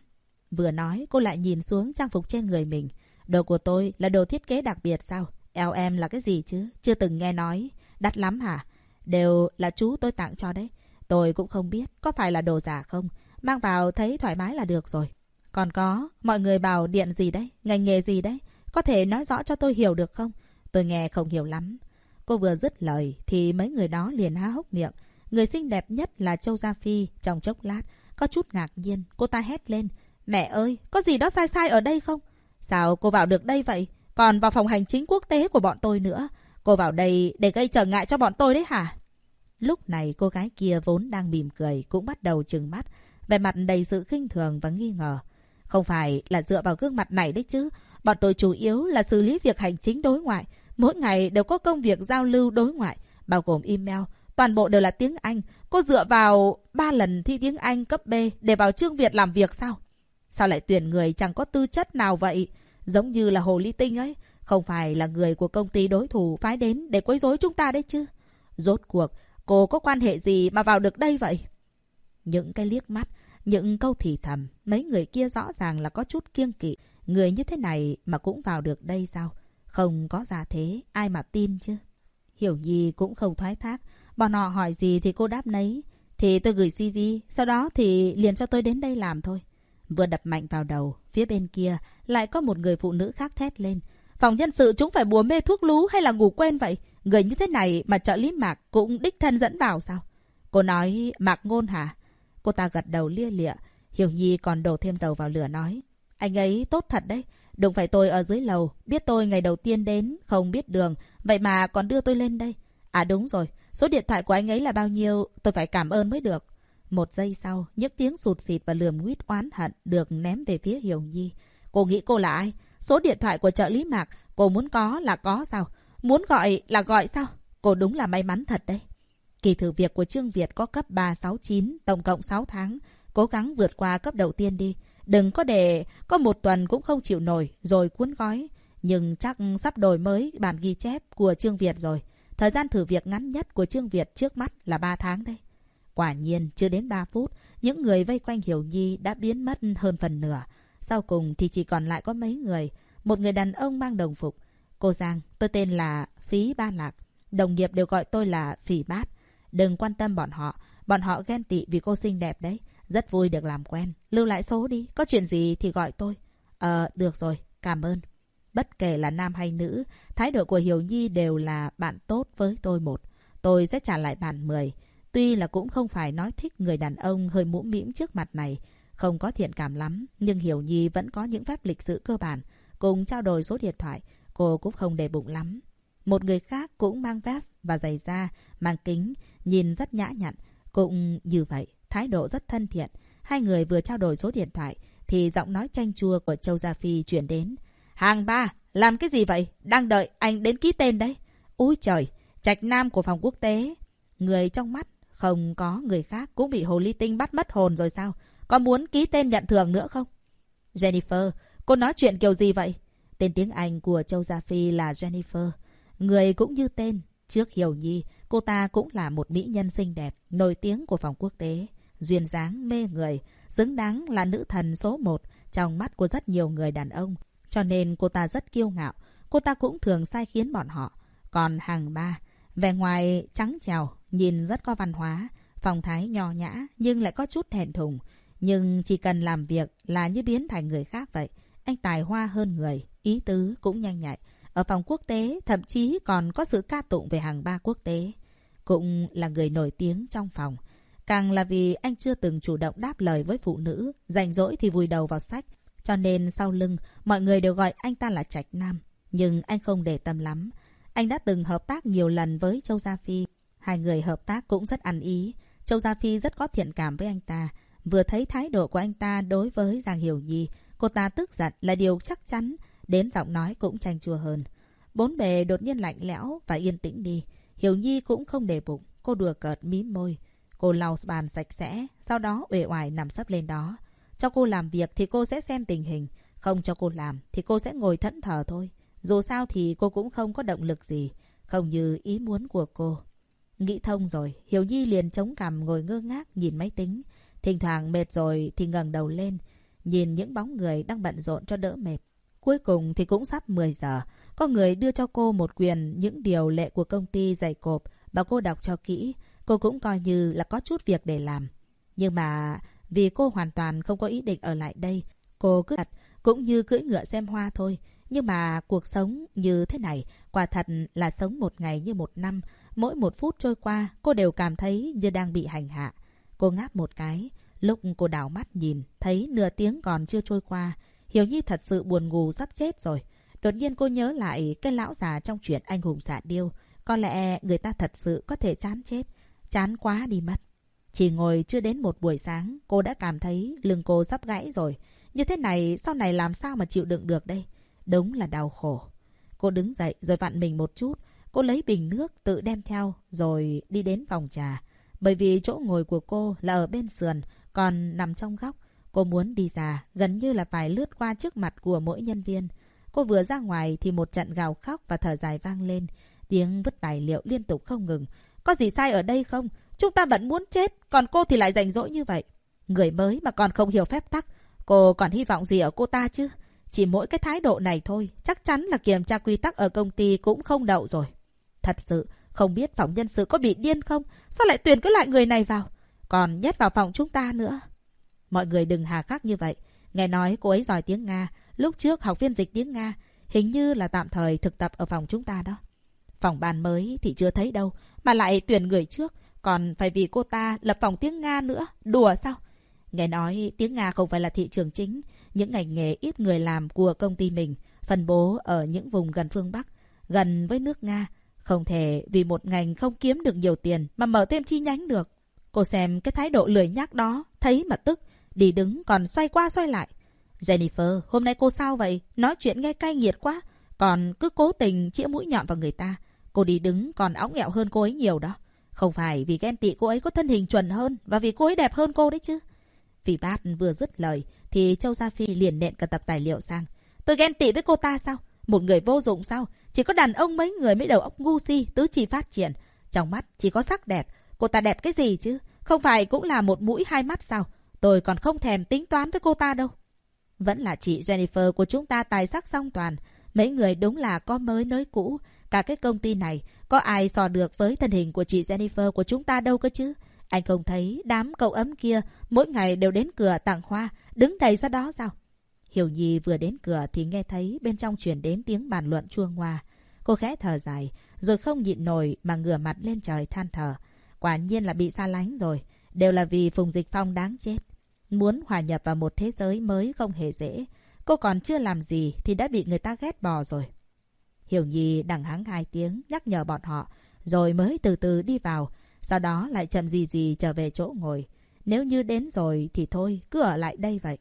Vừa nói, cô lại nhìn xuống trang phục trên người mình. Đồ của tôi là đồ thiết kế đặc biệt sao? LM là cái gì chứ? Chưa từng nghe nói. Đắt lắm hả? Đều là chú tôi tặng cho đấy. Tôi cũng không biết có phải là đồ giả không. Mang vào thấy thoải mái là được rồi. Còn có, mọi người bảo điện gì đấy? Ngành nghề gì đấy? Có thể nói rõ cho tôi hiểu được không? Tôi nghe không hiểu lắm. Cô vừa dứt lời thì mấy người đó liền há hốc miệng. Người xinh đẹp nhất là Châu Gia Phi trong chốc lát. Có chút ngạc nhiên, cô ta hét lên. Mẹ ơi, có gì đó sai sai ở đây không? Sao cô vào được đây vậy? Còn vào phòng hành chính quốc tế của bọn tôi nữa. Cô vào đây để gây trở ngại cho bọn tôi đấy hả? Lúc này cô gái kia vốn đang mỉm cười cũng bắt đầu trừng mắt. Vẻ mặt đầy sự khinh thường và nghi ngờ. Không phải là dựa vào gương mặt này đấy chứ. Bọn tôi chủ yếu là xử lý việc hành chính đối ngoại. Mỗi ngày đều có công việc giao lưu đối ngoại, bao gồm email. Toàn bộ đều là tiếng Anh. Cô dựa vào ba lần thi tiếng Anh cấp B để vào Trương Việt làm việc sao? Sao lại tuyển người chẳng có tư chất nào vậy? Giống như là Hồ Ly Tinh ấy. Không phải là người của công ty đối thủ phái đến để quấy rối chúng ta đấy chứ. Rốt cuộc, cô có quan hệ gì mà vào được đây vậy? Những cái liếc mắt, những câu thì thầm, mấy người kia rõ ràng là có chút kiêng kỵ. Người như thế này mà cũng vào được đây sao? Không có giả thế, ai mà tin chứ? Hiểu Nhi cũng không thoái thác. Bọn họ hỏi gì thì cô đáp nấy. Thì tôi gửi CV, sau đó thì liền cho tôi đến đây làm thôi. Vừa đập mạnh vào đầu, phía bên kia lại có một người phụ nữ khác thét lên. Phòng nhân sự chúng phải bùa mê thuốc lú hay là ngủ quên vậy? Người như thế này mà trợ lý Mạc cũng đích thân dẫn vào sao? Cô nói Mạc Ngôn hả? Cô ta gật đầu lia lịa. Hiểu Nhi còn đổ thêm dầu vào lửa nói. Anh ấy tốt thật đấy. Đừng phải tôi ở dưới lầu. Biết tôi ngày đầu tiên đến, không biết đường. Vậy mà còn đưa tôi lên đây. À đúng rồi. Số điện thoại của anh ấy là bao nhiêu? Tôi phải cảm ơn mới được. Một giây sau, những tiếng sụt xịt và lườm nguyết oán hận được ném về phía Hiểu Nhi. Cô nghĩ cô là ai? Số điện thoại của trợ lý Mạc, cô muốn có là có sao? Muốn gọi là gọi sao? Cô đúng là may mắn thật đấy. Kỳ thử việc của Trương Việt có cấp 369, tổng cộng 6 tháng. Cố gắng vượt qua cấp đầu tiên đi. Đừng có để có một tuần cũng không chịu nổi rồi cuốn gói. Nhưng chắc sắp đổi mới bản ghi chép của Trương Việt rồi. Thời gian thử việc ngắn nhất của Trương Việt trước mắt là 3 tháng đây. Quả nhiên, chưa đến 3 phút, những người vây quanh Hiểu Nhi đã biến mất hơn phần nửa. Sau cùng thì chỉ còn lại có mấy người. Một người đàn ông mang đồng phục. Cô Giang, tôi tên là Phí Ba Lạc. Đồng nghiệp đều gọi tôi là Phỉ Bát. Đừng quan tâm bọn họ. Bọn họ ghen tị vì cô xinh đẹp đấy. Rất vui được làm quen. Lưu lại số đi. Có chuyện gì thì gọi tôi. Ờ, được rồi. Cảm ơn. Bất kể là nam hay nữ, thái độ của Hiểu Nhi đều là bạn tốt với tôi một. Tôi sẽ trả lại bạn mười. Tuy là cũng không phải nói thích người đàn ông hơi mũm mĩm trước mặt này, không có thiện cảm lắm, nhưng Hiểu Nhi vẫn có những phép lịch sự cơ bản. Cùng trao đổi số điện thoại, cô cũng không để bụng lắm. Một người khác cũng mang vest và giày da, mang kính, nhìn rất nhã nhặn. Cũng như vậy, thái độ rất thân thiện. Hai người vừa trao đổi số điện thoại, thì giọng nói chanh chua của Châu Gia Phi chuyển đến. Hàng ba, làm cái gì vậy? Đang đợi anh đến ký tên đấy. Úi trời, trạch nam của phòng quốc tế. Người trong mắt không có người khác cũng bị hồ ly tinh bắt mất hồn rồi sao? Có muốn ký tên nhận thưởng nữa không? Jennifer, cô nói chuyện kiểu gì vậy? Tên tiếng Anh của Châu Gia Phi là Jennifer. Người cũng như tên. Trước Hiểu Nhi, cô ta cũng là một mỹ nhân xinh đẹp, nổi tiếng của phòng quốc tế. Duyên dáng, mê người, xứng đáng là nữ thần số một trong mắt của rất nhiều người đàn ông. Cho nên cô ta rất kiêu ngạo. Cô ta cũng thường sai khiến bọn họ. Còn hàng ba, vẻ ngoài trắng trèo, nhìn rất có văn hóa, phong thái nho nhã nhưng lại có chút thẹn thùng. Nhưng chỉ cần làm việc là như biến thành người khác vậy. Anh tài hoa hơn người, ý tứ cũng nhanh nhạy. Ở phòng quốc tế, thậm chí còn có sự ca tụng về hàng ba quốc tế. Cũng là người nổi tiếng trong phòng. Càng là vì anh chưa từng chủ động đáp lời với phụ nữ, rảnh rỗi thì vùi đầu vào sách. Cho nên sau lưng, mọi người đều gọi anh ta là Trạch Nam. Nhưng anh không để tâm lắm. Anh đã từng hợp tác nhiều lần với Châu Gia Phi. Hai người hợp tác cũng rất ăn ý. Châu Gia Phi rất có thiện cảm với anh ta. Vừa thấy thái độ của anh ta đối với Giang Hiểu Nhi, cô ta tức giận là điều chắc chắn, đến giọng nói cũng chanh chua hơn. Bốn bề đột nhiên lạnh lẽo và yên tĩnh đi. Hiểu Nhi cũng không để bụng, cô đùa cợt mím môi. Cô lau bàn sạch sẽ, sau đó uể oải nằm sấp lên đó. Cho cô làm việc thì cô sẽ xem tình hình, không cho cô làm thì cô sẽ ngồi thẫn thờ thôi. Dù sao thì cô cũng không có động lực gì, không như ý muốn của cô. Nghĩ thông rồi, Hiểu Nhi liền chống cằm ngồi ngơ ngác nhìn máy tính. Thỉnh thoảng mệt rồi thì ngẩng đầu lên, nhìn những bóng người đang bận rộn cho đỡ mệt. Cuối cùng thì cũng sắp 10 giờ. Có người đưa cho cô một quyền những điều lệ của công ty dày cộp, bảo cô đọc cho kỹ. Cô cũng coi như là có chút việc để làm. Nhưng mà vì cô hoàn toàn không có ý định ở lại đây, cô cứ đặt cũng như cưỡi ngựa xem hoa thôi. Nhưng mà cuộc sống như thế này, quả thật là sống một ngày như một năm. Mỗi một phút trôi qua, cô đều cảm thấy như đang bị hành hạ. Cô ngáp một cái. Lúc cô đảo mắt nhìn, thấy nửa tiếng còn chưa trôi qua. Hiểu Nhi thật sự buồn ngủ sắp chết rồi. Đột nhiên cô nhớ lại cái lão già trong chuyện anh hùng giả điêu. Có lẽ người ta thật sự có thể chán chết. Chán quá đi mất. Chỉ ngồi chưa đến một buổi sáng, cô đã cảm thấy lưng cô sắp gãy rồi. Như thế này, sau này làm sao mà chịu đựng được đây? Đúng là đau khổ. Cô đứng dậy rồi vặn mình một chút. Cô lấy bình nước tự đem theo rồi đi đến phòng trà. Bởi vì chỗ ngồi của cô là ở bên sườn, còn nằm trong góc. Cô muốn đi ra, gần như là phải lướt qua trước mặt của mỗi nhân viên. Cô vừa ra ngoài thì một trận gào khóc và thở dài vang lên. Tiếng vứt tài liệu liên tục không ngừng. Có gì sai ở đây không? Chúng ta vẫn muốn chết, còn cô thì lại rảnh rỗi như vậy. Người mới mà còn không hiểu phép tắc. Cô còn hy vọng gì ở cô ta chứ? Chỉ mỗi cái thái độ này thôi, chắc chắn là kiểm tra quy tắc ở công ty cũng không đậu rồi. Thật sự, không biết phòng nhân sự có bị điên không? Sao lại tuyển cái loại người này vào? Còn nhét vào phòng chúng ta nữa. Mọi người đừng hà khắc như vậy. Nghe nói cô ấy giỏi tiếng Nga. Lúc trước học viên dịch tiếng Nga. Hình như là tạm thời thực tập ở phòng chúng ta đó. Phòng bàn mới thì chưa thấy đâu. Mà lại tuyển người trước. Còn phải vì cô ta lập phòng tiếng Nga nữa. Đùa sao? Nghe nói tiếng Nga không phải là thị trường chính. Những ngành nghề ít người làm của công ty mình. Phân bố ở những vùng gần phương Bắc. Gần với nước Nga. Không thể vì một ngành không kiếm được nhiều tiền mà mở thêm chi nhánh được. Cô xem cái thái độ lười nhác đó, thấy mà tức, đi đứng còn xoay qua xoay lại. Jennifer, hôm nay cô sao vậy? Nói chuyện nghe cay nghiệt quá, còn cứ cố tình chĩa mũi nhọn vào người ta. Cô đi đứng còn óng nghẹo hơn cô ấy nhiều đó. Không phải vì ghen tị cô ấy có thân hình chuẩn hơn và vì cô ấy đẹp hơn cô đấy chứ. Vì bát vừa dứt lời thì Châu Gia Phi liền nện cả tập tài liệu sang. Tôi ghen tị với cô ta sao? Một người vô dụng sao? Chỉ có đàn ông mấy người mới đầu óc ngu si, tứ chi phát triển. Trong mắt chỉ có sắc đẹp. Cô ta đẹp cái gì chứ? Không phải cũng là một mũi hai mắt sao? Tôi còn không thèm tính toán với cô ta đâu. Vẫn là chị Jennifer của chúng ta tài sắc song toàn. Mấy người đúng là có mới nới cũ. Cả cái công ty này, có ai so được với thân hình của chị Jennifer của chúng ta đâu cơ chứ? Anh không thấy đám cậu ấm kia mỗi ngày đều đến cửa tặng hoa, đứng đầy ra đó sao? Hiểu Nhi vừa đến cửa thì nghe thấy bên trong truyền đến tiếng bàn luận chua ngoa. Cô khẽ thở dài, rồi không nhịn nổi mà ngửa mặt lên trời than thở. Quả nhiên là bị xa lánh rồi. Đều là vì Phùng Dịch Phong đáng chết. Muốn hòa nhập vào một thế giới mới không hề dễ. Cô còn chưa làm gì thì đã bị người ta ghét bỏ rồi. Hiểu Nhi đằng hắng hai tiếng nhắc nhở bọn họ, rồi mới từ từ đi vào. Sau đó lại chậm gì gì trở về chỗ ngồi. Nếu như đến rồi thì thôi, cứ ở lại đây vậy.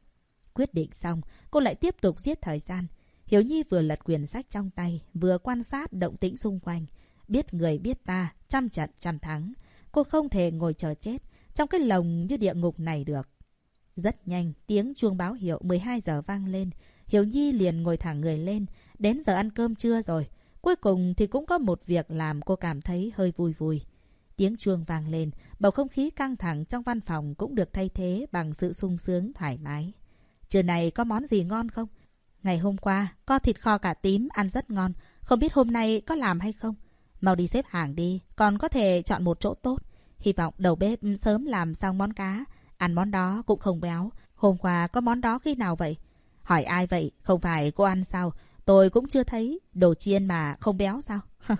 Quyết định xong, cô lại tiếp tục giết thời gian. Hiểu Nhi vừa lật quyển sách trong tay, vừa quan sát động tĩnh xung quanh. Biết người biết ta, trăm trận trăm thắng. Cô không thể ngồi chờ chết trong cái lồng như địa ngục này được. Rất nhanh, tiếng chuông báo hiệu 12 giờ vang lên. Hiểu Nhi liền ngồi thẳng người lên. Đến giờ ăn cơm trưa rồi. Cuối cùng thì cũng có một việc làm cô cảm thấy hơi vui vui. Tiếng chuông vang lên, bầu không khí căng thẳng trong văn phòng cũng được thay thế bằng sự sung sướng thoải mái. Trưa này có món gì ngon không? Ngày hôm qua, có thịt kho cả tím ăn rất ngon. Không biết hôm nay có làm hay không? Mau đi xếp hàng đi, còn có thể chọn một chỗ tốt. Hy vọng đầu bếp sớm làm xong món cá. Ăn món đó cũng không béo. Hôm qua có món đó khi nào vậy? Hỏi ai vậy? Không phải cô ăn sao? Tôi cũng chưa thấy. Đồ chiên mà không béo sao?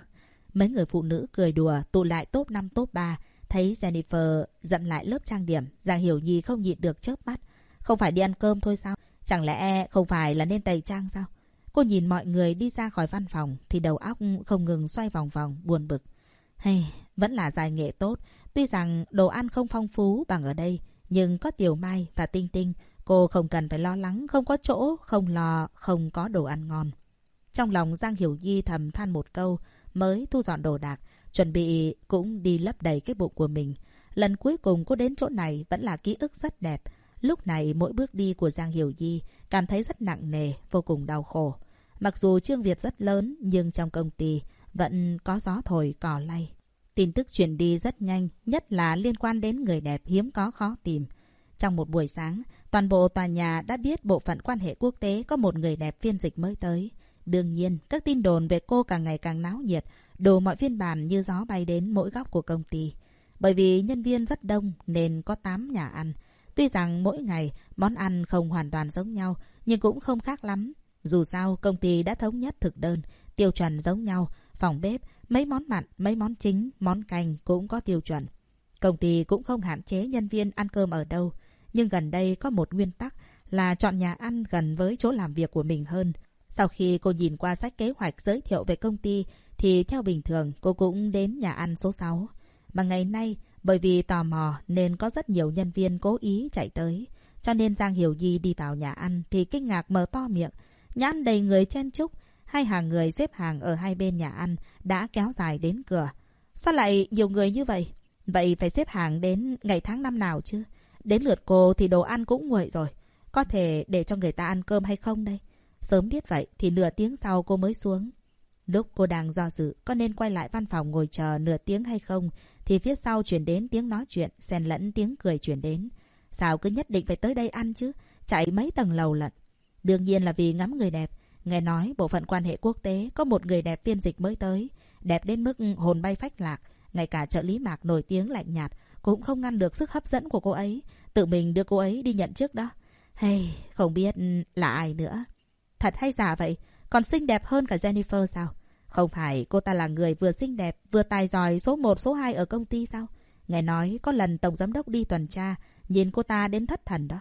Mấy người phụ nữ cười đùa tụ lại top 5 top 3. Thấy Jennifer dậm lại lớp trang điểm. Giang Hiểu Nhi không nhịn được chớp mắt. Không phải đi ăn cơm thôi sao? Chẳng lẽ không phải là nên tẩy trang sao? Cô nhìn mọi người đi ra khỏi văn phòng thì đầu óc không ngừng xoay vòng vòng, buồn bực. Hay, vẫn là dài nghệ tốt. Tuy rằng đồ ăn không phong phú bằng ở đây, nhưng có Tiểu Mai và Tinh Tinh, cô không cần phải lo lắng không có chỗ, không lo, không có đồ ăn ngon. Trong lòng Giang Hiểu Di thầm than một câu, mới thu dọn đồ đạc, chuẩn bị cũng đi lấp đầy cái bụng của mình. Lần cuối cùng cô đến chỗ này vẫn là ký ức rất đẹp. Lúc này mỗi bước đi của Giang Hiểu Di cảm thấy rất nặng nề, vô cùng đau khổ. Mặc dù Trương Việt rất lớn nhưng trong công ty vẫn có gió thổi cỏ lay. Tin tức truyền đi rất nhanh, nhất là liên quan đến người đẹp hiếm có khó tìm. Trong một buổi sáng, toàn bộ tòa nhà đã biết bộ phận quan hệ quốc tế có một người đẹp phiên dịch mới tới. Đương nhiên, các tin đồn về cô càng ngày càng náo nhiệt, đồ mọi phiên bản như gió bay đến mỗi góc của công ty. Bởi vì nhân viên rất đông nên có 8 nhà ăn. Tuy rằng mỗi ngày món ăn không hoàn toàn giống nhau, nhưng cũng không khác lắm. Dù sao, công ty đã thống nhất thực đơn, tiêu chuẩn giống nhau, phòng bếp, mấy món mặn, mấy món chính, món canh cũng có tiêu chuẩn. Công ty cũng không hạn chế nhân viên ăn cơm ở đâu, nhưng gần đây có một nguyên tắc là chọn nhà ăn gần với chỗ làm việc của mình hơn. Sau khi cô nhìn qua sách kế hoạch giới thiệu về công ty, thì theo bình thường cô cũng đến nhà ăn số 6. Mà ngày nay, bởi vì tò mò nên có rất nhiều nhân viên cố ý chạy tới. Cho nên Giang Hiểu Di đi vào nhà ăn thì kinh ngạc mở to miệng. Nhà ăn đầy người chen chúc, hai hàng người xếp hàng ở hai bên nhà ăn đã kéo dài đến cửa. Sao lại nhiều người như vậy? Vậy phải xếp hàng đến ngày tháng năm nào chứ? Đến lượt cô thì đồ ăn cũng nguội rồi. Có thể để cho người ta ăn cơm hay không đây? Sớm biết vậy thì nửa tiếng sau cô mới xuống. Lúc cô đang do dự có nên quay lại văn phòng ngồi chờ nửa tiếng hay không thì phía sau chuyển đến tiếng nói chuyện, xen lẫn tiếng cười chuyển đến. Sao cứ nhất định phải tới đây ăn chứ? Chạy mấy tầng lầu lận. Đương nhiên là vì ngắm người đẹp. Nghe nói bộ phận quan hệ quốc tế có một người đẹp phiên dịch mới tới. Đẹp đến mức hồn bay phách lạc. Ngay cả trợ lý mạc nổi tiếng lạnh nhạt cũng không ngăn được sức hấp dẫn của cô ấy. Tự mình đưa cô ấy đi nhận trước đó. Hay, không biết là ai nữa. Thật hay giả vậy? Còn xinh đẹp hơn cả Jennifer sao? Không phải cô ta là người vừa xinh đẹp, vừa tài giỏi số 1, số 2 ở công ty sao? Nghe nói có lần Tổng Giám Đốc đi tuần tra, nhìn cô ta đến thất thần đó.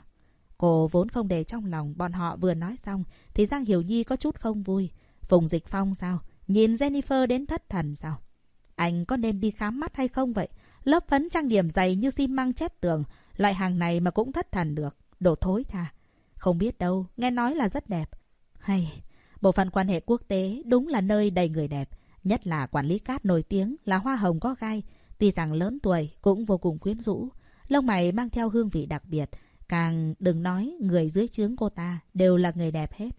Cô vốn không để trong lòng bọn họ vừa nói xong, thì Giang Hiểu Nhi có chút không vui. Phùng Dịch Phong sao? Nhìn Jennifer đến thất thần sao? Anh có nên đi khám mắt hay không vậy? Lớp phấn trang điểm dày như xi măng chép tường, loại hàng này mà cũng thất thần được. Đồ thối thà. Không biết đâu, nghe nói là rất đẹp. Hay, bộ phận quan hệ quốc tế đúng là nơi đầy người đẹp. Nhất là quản lý cát nổi tiếng là hoa hồng có gai. Tuy rằng lớn tuổi cũng vô cùng quyến rũ. Lông mày mang theo hương vị đặc biệt. Càng đừng nói người dưới trướng cô ta đều là người đẹp hết.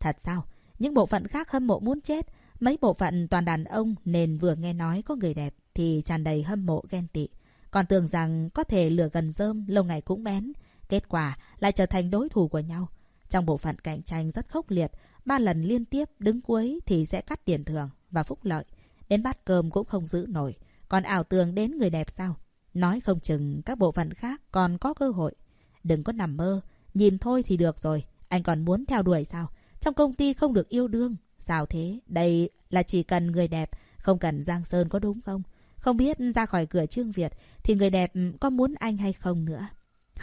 Thật sao? Những bộ phận khác hâm mộ muốn chết. Mấy bộ phận toàn đàn ông nên vừa nghe nói có người đẹp thì tràn đầy hâm mộ ghen tị. Còn tưởng rằng có thể lửa gần rơm lâu ngày cũng bén. Kết quả lại trở thành đối thủ của nhau. Trong bộ phận cạnh tranh rất khốc liệt, ba lần liên tiếp đứng cuối thì sẽ cắt tiền thưởng và phúc lợi. Đến bát cơm cũng không giữ nổi. Còn ảo tưởng đến người đẹp sao? Nói không chừng các bộ phận khác còn có cơ hội. Đừng có nằm mơ. Nhìn thôi thì được rồi. Anh còn muốn theo đuổi sao? Trong công ty không được yêu đương. Sao thế? Đây là chỉ cần người đẹp, không cần Giang Sơn có đúng không? Không biết ra khỏi cửa Trương Việt thì người đẹp có muốn anh hay không nữa.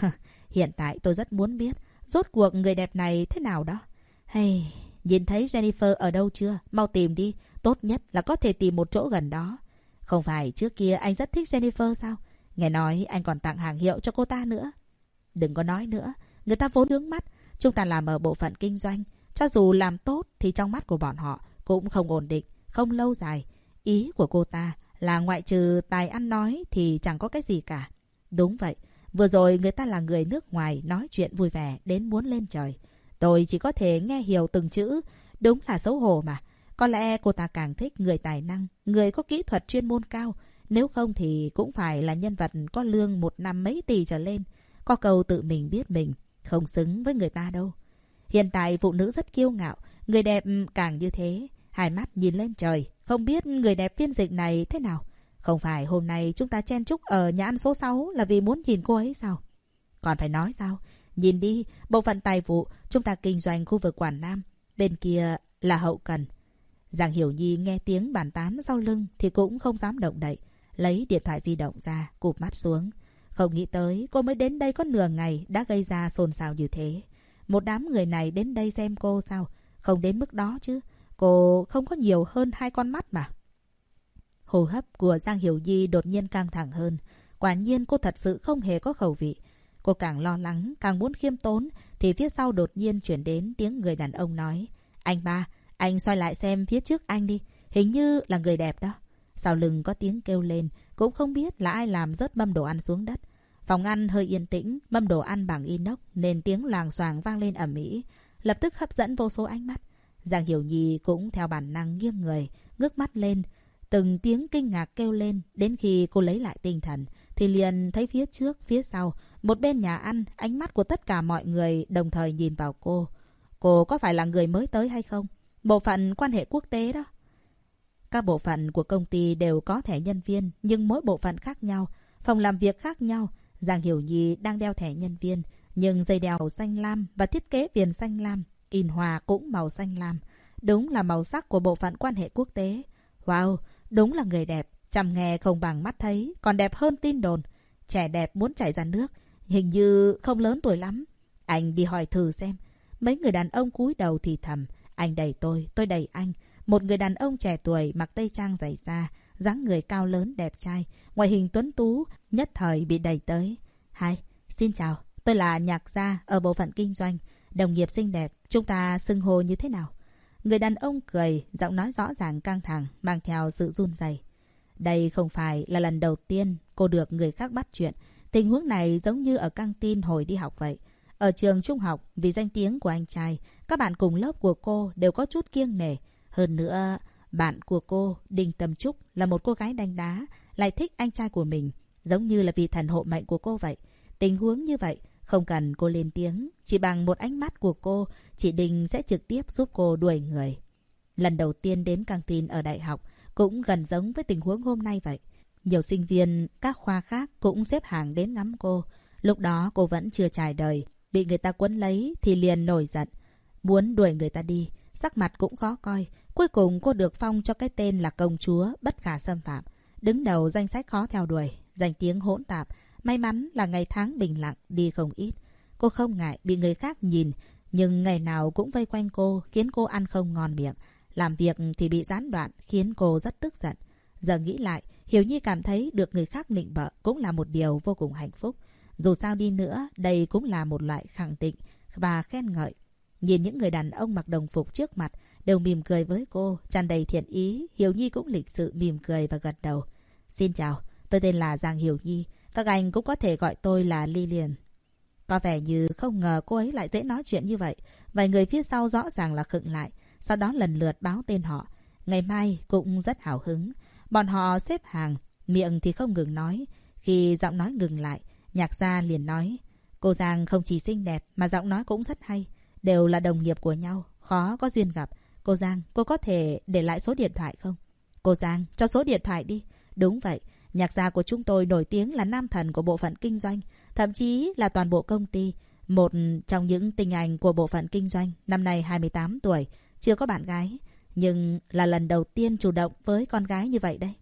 Hiện tại tôi rất muốn biết rốt cuộc người đẹp này thế nào đó. Hay, nhìn thấy Jennifer ở đâu chưa? Mau tìm đi. Tốt nhất là có thể tìm một chỗ gần đó. Không phải trước kia anh rất thích Jennifer sao? Nghe nói anh còn tặng hàng hiệu cho cô ta nữa. Đừng có nói nữa. Người ta vốn hướng mắt. Chúng ta làm ở bộ phận kinh doanh. Cho dù làm tốt thì trong mắt của bọn họ cũng không ổn định, không lâu dài. Ý của cô ta là ngoại trừ tài ăn nói thì chẳng có cái gì cả. Đúng vậy. Vừa rồi người ta là người nước ngoài nói chuyện vui vẻ đến muốn lên trời. Tôi chỉ có thể nghe hiểu từng chữ. Đúng là xấu hổ mà. Có lẽ cô ta càng thích người tài năng, người có kỹ thuật chuyên môn cao. Nếu không thì cũng phải là nhân vật có lương một năm mấy tỷ trở lên. Có câu tự mình biết mình, không xứng với người ta đâu. Hiện tại phụ nữ rất kiêu ngạo, người đẹp càng như thế. Hai mắt nhìn lên trời, không biết người đẹp phiên dịch này thế nào. Không phải hôm nay chúng ta chen chúc ở nhà ăn số 6 là vì muốn nhìn cô ấy sao? Còn phải nói sao? Nhìn đi, bộ phận tài vụ, chúng ta kinh doanh khu vực Quảng Nam. Bên kia là hậu cần. Giang Hiểu Nhi nghe tiếng bàn tán sau lưng thì cũng không dám động đậy. Lấy điện thoại di động ra, cụp mắt xuống. Không nghĩ tới cô mới đến đây có nửa ngày đã gây ra xôn xao như thế. Một đám người này đến đây xem cô sao? Không đến mức đó chứ. Cô không có nhiều hơn hai con mắt mà. Hồ hấp của Giang Hiểu di đột nhiên căng thẳng hơn. Quả nhiên cô thật sự không hề có khẩu vị. Cô càng lo lắng, càng muốn khiêm tốn, thì phía sau đột nhiên chuyển đến tiếng người đàn ông nói. Anh ba, anh xoay lại xem phía trước anh đi. Hình như là người đẹp đó. Sau lưng có tiếng kêu lên, cũng không biết là ai làm rớt mâm đồ ăn xuống đất. Phòng ăn hơi yên tĩnh, mâm đồ ăn bằng inox nên tiếng làng xoàng vang lên ầm ĩ, lập tức hấp dẫn vô số ánh mắt. Giang Hiểu Nhi cũng theo bản năng nghiêng người, ngước mắt lên, từng tiếng kinh ngạc kêu lên, đến khi cô lấy lại tinh thần thì liền thấy phía trước, phía sau, một bên nhà ăn, ánh mắt của tất cả mọi người đồng thời nhìn vào cô. Cô có phải là người mới tới hay không? Bộ phận quan hệ quốc tế đó. Các bộ phận của công ty đều có thẻ nhân viên, nhưng mỗi bộ phận khác nhau, phòng làm việc khác nhau. Giang Hiểu Nhi đang đeo thẻ nhân viên, nhưng dây đeo màu xanh lam và thiết kế viền xanh lam, in hòa cũng màu xanh lam. Đúng là màu sắc của bộ phận quan hệ quốc tế. Wow, đúng là người đẹp. Chăm nghe không bằng mắt thấy, còn đẹp hơn tin đồn. Trẻ đẹp muốn chảy ra nước, hình như không lớn tuổi lắm. Anh đi hỏi thử xem. Mấy người đàn ông cúi đầu thì thầm. Anh đẩy tôi, tôi đẩy anh. Một người đàn ông trẻ tuổi mặc tây trang dày da, dáng người cao lớn đẹp trai, ngoại hình tuấn tú, nhất thời bị đẩy tới. Hai, xin chào, tôi là Nhạc Gia ở bộ phận kinh doanh, đồng nghiệp xinh đẹp, chúng ta xưng hô như thế nào? Người đàn ông cười, giọng nói rõ ràng căng thẳng, mang theo sự run rẩy. Đây không phải là lần đầu tiên cô được người khác bắt chuyện. Tình huống này giống như ở căng tin hồi đi học vậy. Ở trường trung học, vì danh tiếng của anh trai, các bạn cùng lớp của cô đều có chút kiêng nể. Hơn nữa, bạn của cô, Đinh Tâm Trúc, là một cô gái đánh đá, lại thích anh trai của mình, giống như là vị thần hộ mệnh của cô vậy. Tình huống như vậy, không cần cô lên tiếng, chỉ bằng một ánh mắt của cô, chị đình sẽ trực tiếp giúp cô đuổi người. Lần đầu tiên đến căng tin ở đại học, cũng gần giống với tình huống hôm nay vậy. Nhiều sinh viên các khoa khác cũng xếp hàng đến ngắm cô. Lúc đó cô vẫn chưa trải đời, bị người ta quấn lấy thì liền nổi giận. Muốn đuổi người ta đi, sắc mặt cũng khó coi. Cuối cùng cô được phong cho cái tên là công chúa bất khả xâm phạm. Đứng đầu danh sách khó theo đuổi, danh tiếng hỗn tạp. May mắn là ngày tháng bình lặng, đi không ít. Cô không ngại bị người khác nhìn, nhưng ngày nào cũng vây quanh cô, khiến cô ăn không ngon miệng. Làm việc thì bị gián đoạn, khiến cô rất tức giận. Giờ nghĩ lại, Hiểu Nhi cảm thấy được người khác nịnh bợ cũng là một điều vô cùng hạnh phúc. Dù sao đi nữa, đây cũng là một loại khẳng định và khen ngợi. Nhìn những người đàn ông mặc đồng phục trước mặt, đều mỉm cười với cô, tràn đầy thiện ý. Hiểu Nhi cũng lịch sự mỉm cười và gật đầu. Xin chào, tôi tên là Giang Hiểu Nhi. Các anh cũng có thể gọi tôi là Lilian. Có vẻ như không ngờ cô ấy lại dễ nói chuyện như vậy. Vài người phía sau rõ ràng là khựng lại sau đó lần lượt báo tên họ. Ngày mai cũng rất hào hứng. Bọn họ xếp hàng, miệng thì không ngừng nói. Khi giọng nói ngừng lại, nhạc gia liền nói. Cô Giang không chỉ xinh đẹp mà giọng nói cũng rất hay. Đều là đồng nghiệp của nhau, khó có duyên gặp. Cô Giang, cô có thể để lại số điện thoại không? Cô Giang, cho số điện thoại đi. Đúng vậy, nhạc gia của chúng tôi nổi tiếng là nam thần của bộ phận kinh doanh, thậm chí là toàn bộ công ty. Một trong những tình ảnh của bộ phận kinh doanh, năm nay 28 tuổi, chưa có bạn gái, nhưng là lần đầu tiên chủ động với con gái như vậy đấy.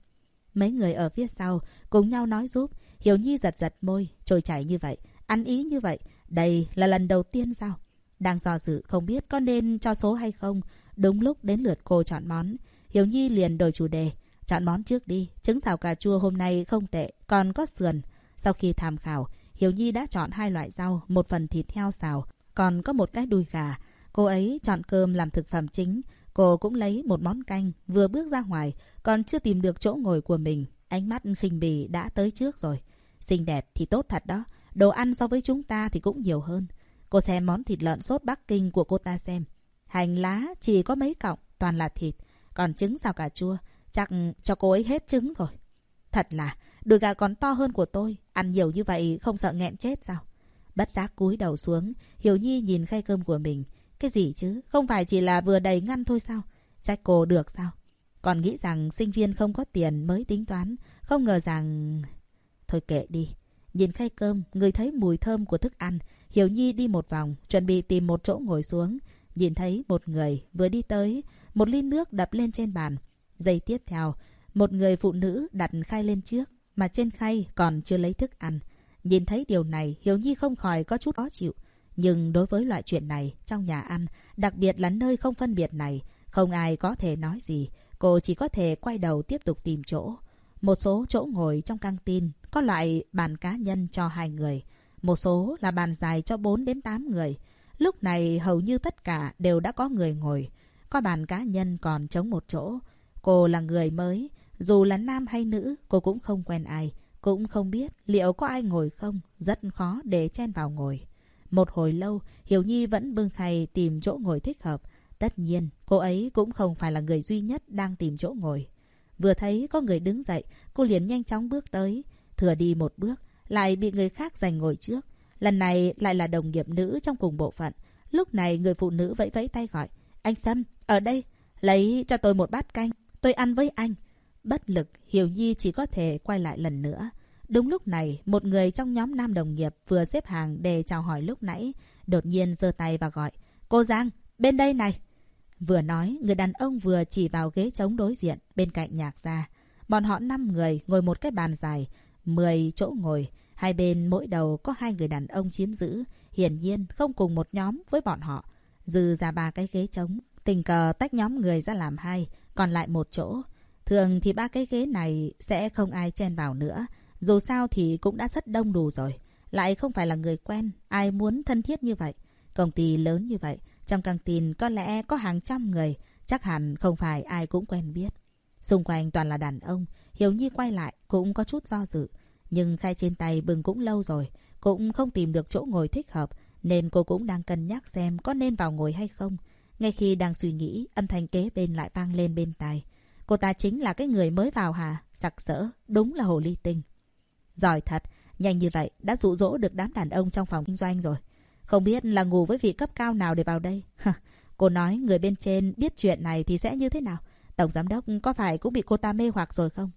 Mấy người ở phía sau cùng nhau nói giúp, Hiểu Nhi giật giật môi, trôi chảy như vậy, ăn ý như vậy, đây là lần đầu tiên sao? Đang do dự không biết có nên cho số hay không, đúng lúc đến lượt cô chọn món. Hiểu Nhi liền đổi chủ đề, chọn món trước đi, trứng xào cà chua hôm nay không tệ, còn có sườn. Sau khi tham khảo, Hiểu Nhi đã chọn hai loại rau, một phần thịt heo xào, còn có một cái đùi gà. Cô ấy chọn cơm làm thực phẩm chính. Cô cũng lấy một món canh, vừa bước ra ngoài, còn chưa tìm được chỗ ngồi của mình. Ánh mắt khinh bỉ đã tới trước rồi. Xinh đẹp thì tốt thật đó. Đồ ăn so với chúng ta thì cũng nhiều hơn. Cô xem món thịt lợn sốt Bắc Kinh của cô ta xem. Hành lá chỉ có mấy cọng, toàn là thịt. Còn trứng xào cà chua, chắc cho cô ấy hết trứng rồi. Thật là, đùi gà còn to hơn của tôi. Ăn nhiều như vậy không sợ nghẹn chết sao? Bất giác cúi đầu xuống, Hiểu Nhi nhìn khay cơm của mình. Cái gì chứ? Không phải chỉ là vừa đầy ngăn thôi sao? Trách cô được sao? Còn nghĩ rằng sinh viên không có tiền mới tính toán. Không ngờ rằng... Thôi kệ đi. Nhìn khay cơm, người thấy mùi thơm của thức ăn. Hiểu Nhi đi một vòng, chuẩn bị tìm một chỗ ngồi xuống. Nhìn thấy một người vừa đi tới, một ly nước đập lên trên bàn. Giây tiếp theo, một người phụ nữ đặt khay lên trước, mà trên khay còn chưa lấy thức ăn. Nhìn thấy điều này, hiếu Nhi không khỏi có chút khó chịu. Nhưng đối với loại chuyện này, trong nhà ăn, đặc biệt là nơi không phân biệt này, không ai có thể nói gì. Cô chỉ có thể quay đầu tiếp tục tìm chỗ. Một số chỗ ngồi trong căng tin có loại bàn cá nhân cho hai người. Một số là bàn dài cho 4 đến 8 người. Lúc này hầu như tất cả đều đã có người ngồi. Có bàn cá nhân còn trống một chỗ. Cô là người mới. Dù là nam hay nữ, cô cũng không quen ai. Cũng không biết liệu có ai ngồi không. Rất khó để chen vào ngồi. Một hồi lâu, Hiểu Nhi vẫn bưng khay tìm chỗ ngồi thích hợp. Tất nhiên, cô ấy cũng không phải là người duy nhất đang tìm chỗ ngồi. Vừa thấy có người đứng dậy, cô liền nhanh chóng bước tới. Thừa đi một bước, lại bị người khác giành ngồi trước. Lần này lại là đồng nghiệp nữ trong cùng bộ phận. Lúc này người phụ nữ vẫy vẫy tay gọi. Anh Sâm, ở đây, lấy cho tôi một bát canh. Tôi ăn với anh. Bất lực, Hiểu Nhi chỉ có thể quay lại lần nữa. Đúng lúc này, một người trong nhóm nam đồng nghiệp vừa xếp hàng để chào hỏi lúc nãy, đột nhiên giơ tay và gọi. Cô Giang, bên đây này. Vừa nói, người đàn ông vừa chỉ vào ghế trống đối diện, bên cạnh nhạc gia. Bọn họ 5 người ngồi một cái bàn dài, 10 chỗ ngồi. Hai bên mỗi đầu có hai người đàn ông chiếm giữ, hiển nhiên không cùng một nhóm với bọn họ. Dư ra ba cái ghế trống, tình cờ tách nhóm người ra làm hai, còn lại một chỗ. Thường thì ba cái ghế này sẽ không ai chen vào nữa. Dù sao thì cũng đã rất đông đủ rồi. Lại không phải là người quen, ai muốn thân thiết như vậy. Công ty lớn như vậy, trong căng tin có lẽ có hàng trăm người, chắc hẳn không phải ai cũng quen biết. Xung quanh toàn là đàn ông, Hiểu Nhi quay lại cũng có chút do dự. Nhưng khai trên tay bừng cũng lâu rồi, cũng không tìm được chỗ ngồi thích hợp, nên cô cũng đang cân nhắc xem có nên vào ngồi hay không. Ngay khi đang suy nghĩ, âm thanh kế bên lại vang lên bên tai. Cô ta chính là cái người mới vào hà Sặc sỡ, đúng là hồ ly tinh. Giỏi thật, nhanh như vậy đã dụ dỗ được đám đàn ông trong phòng kinh doanh rồi. Không biết là ngủ với vị cấp cao nào để vào đây. cô nói người bên trên biết chuyện này thì sẽ như thế nào? Tổng giám đốc có phải cũng bị cô ta mê hoặc rồi không?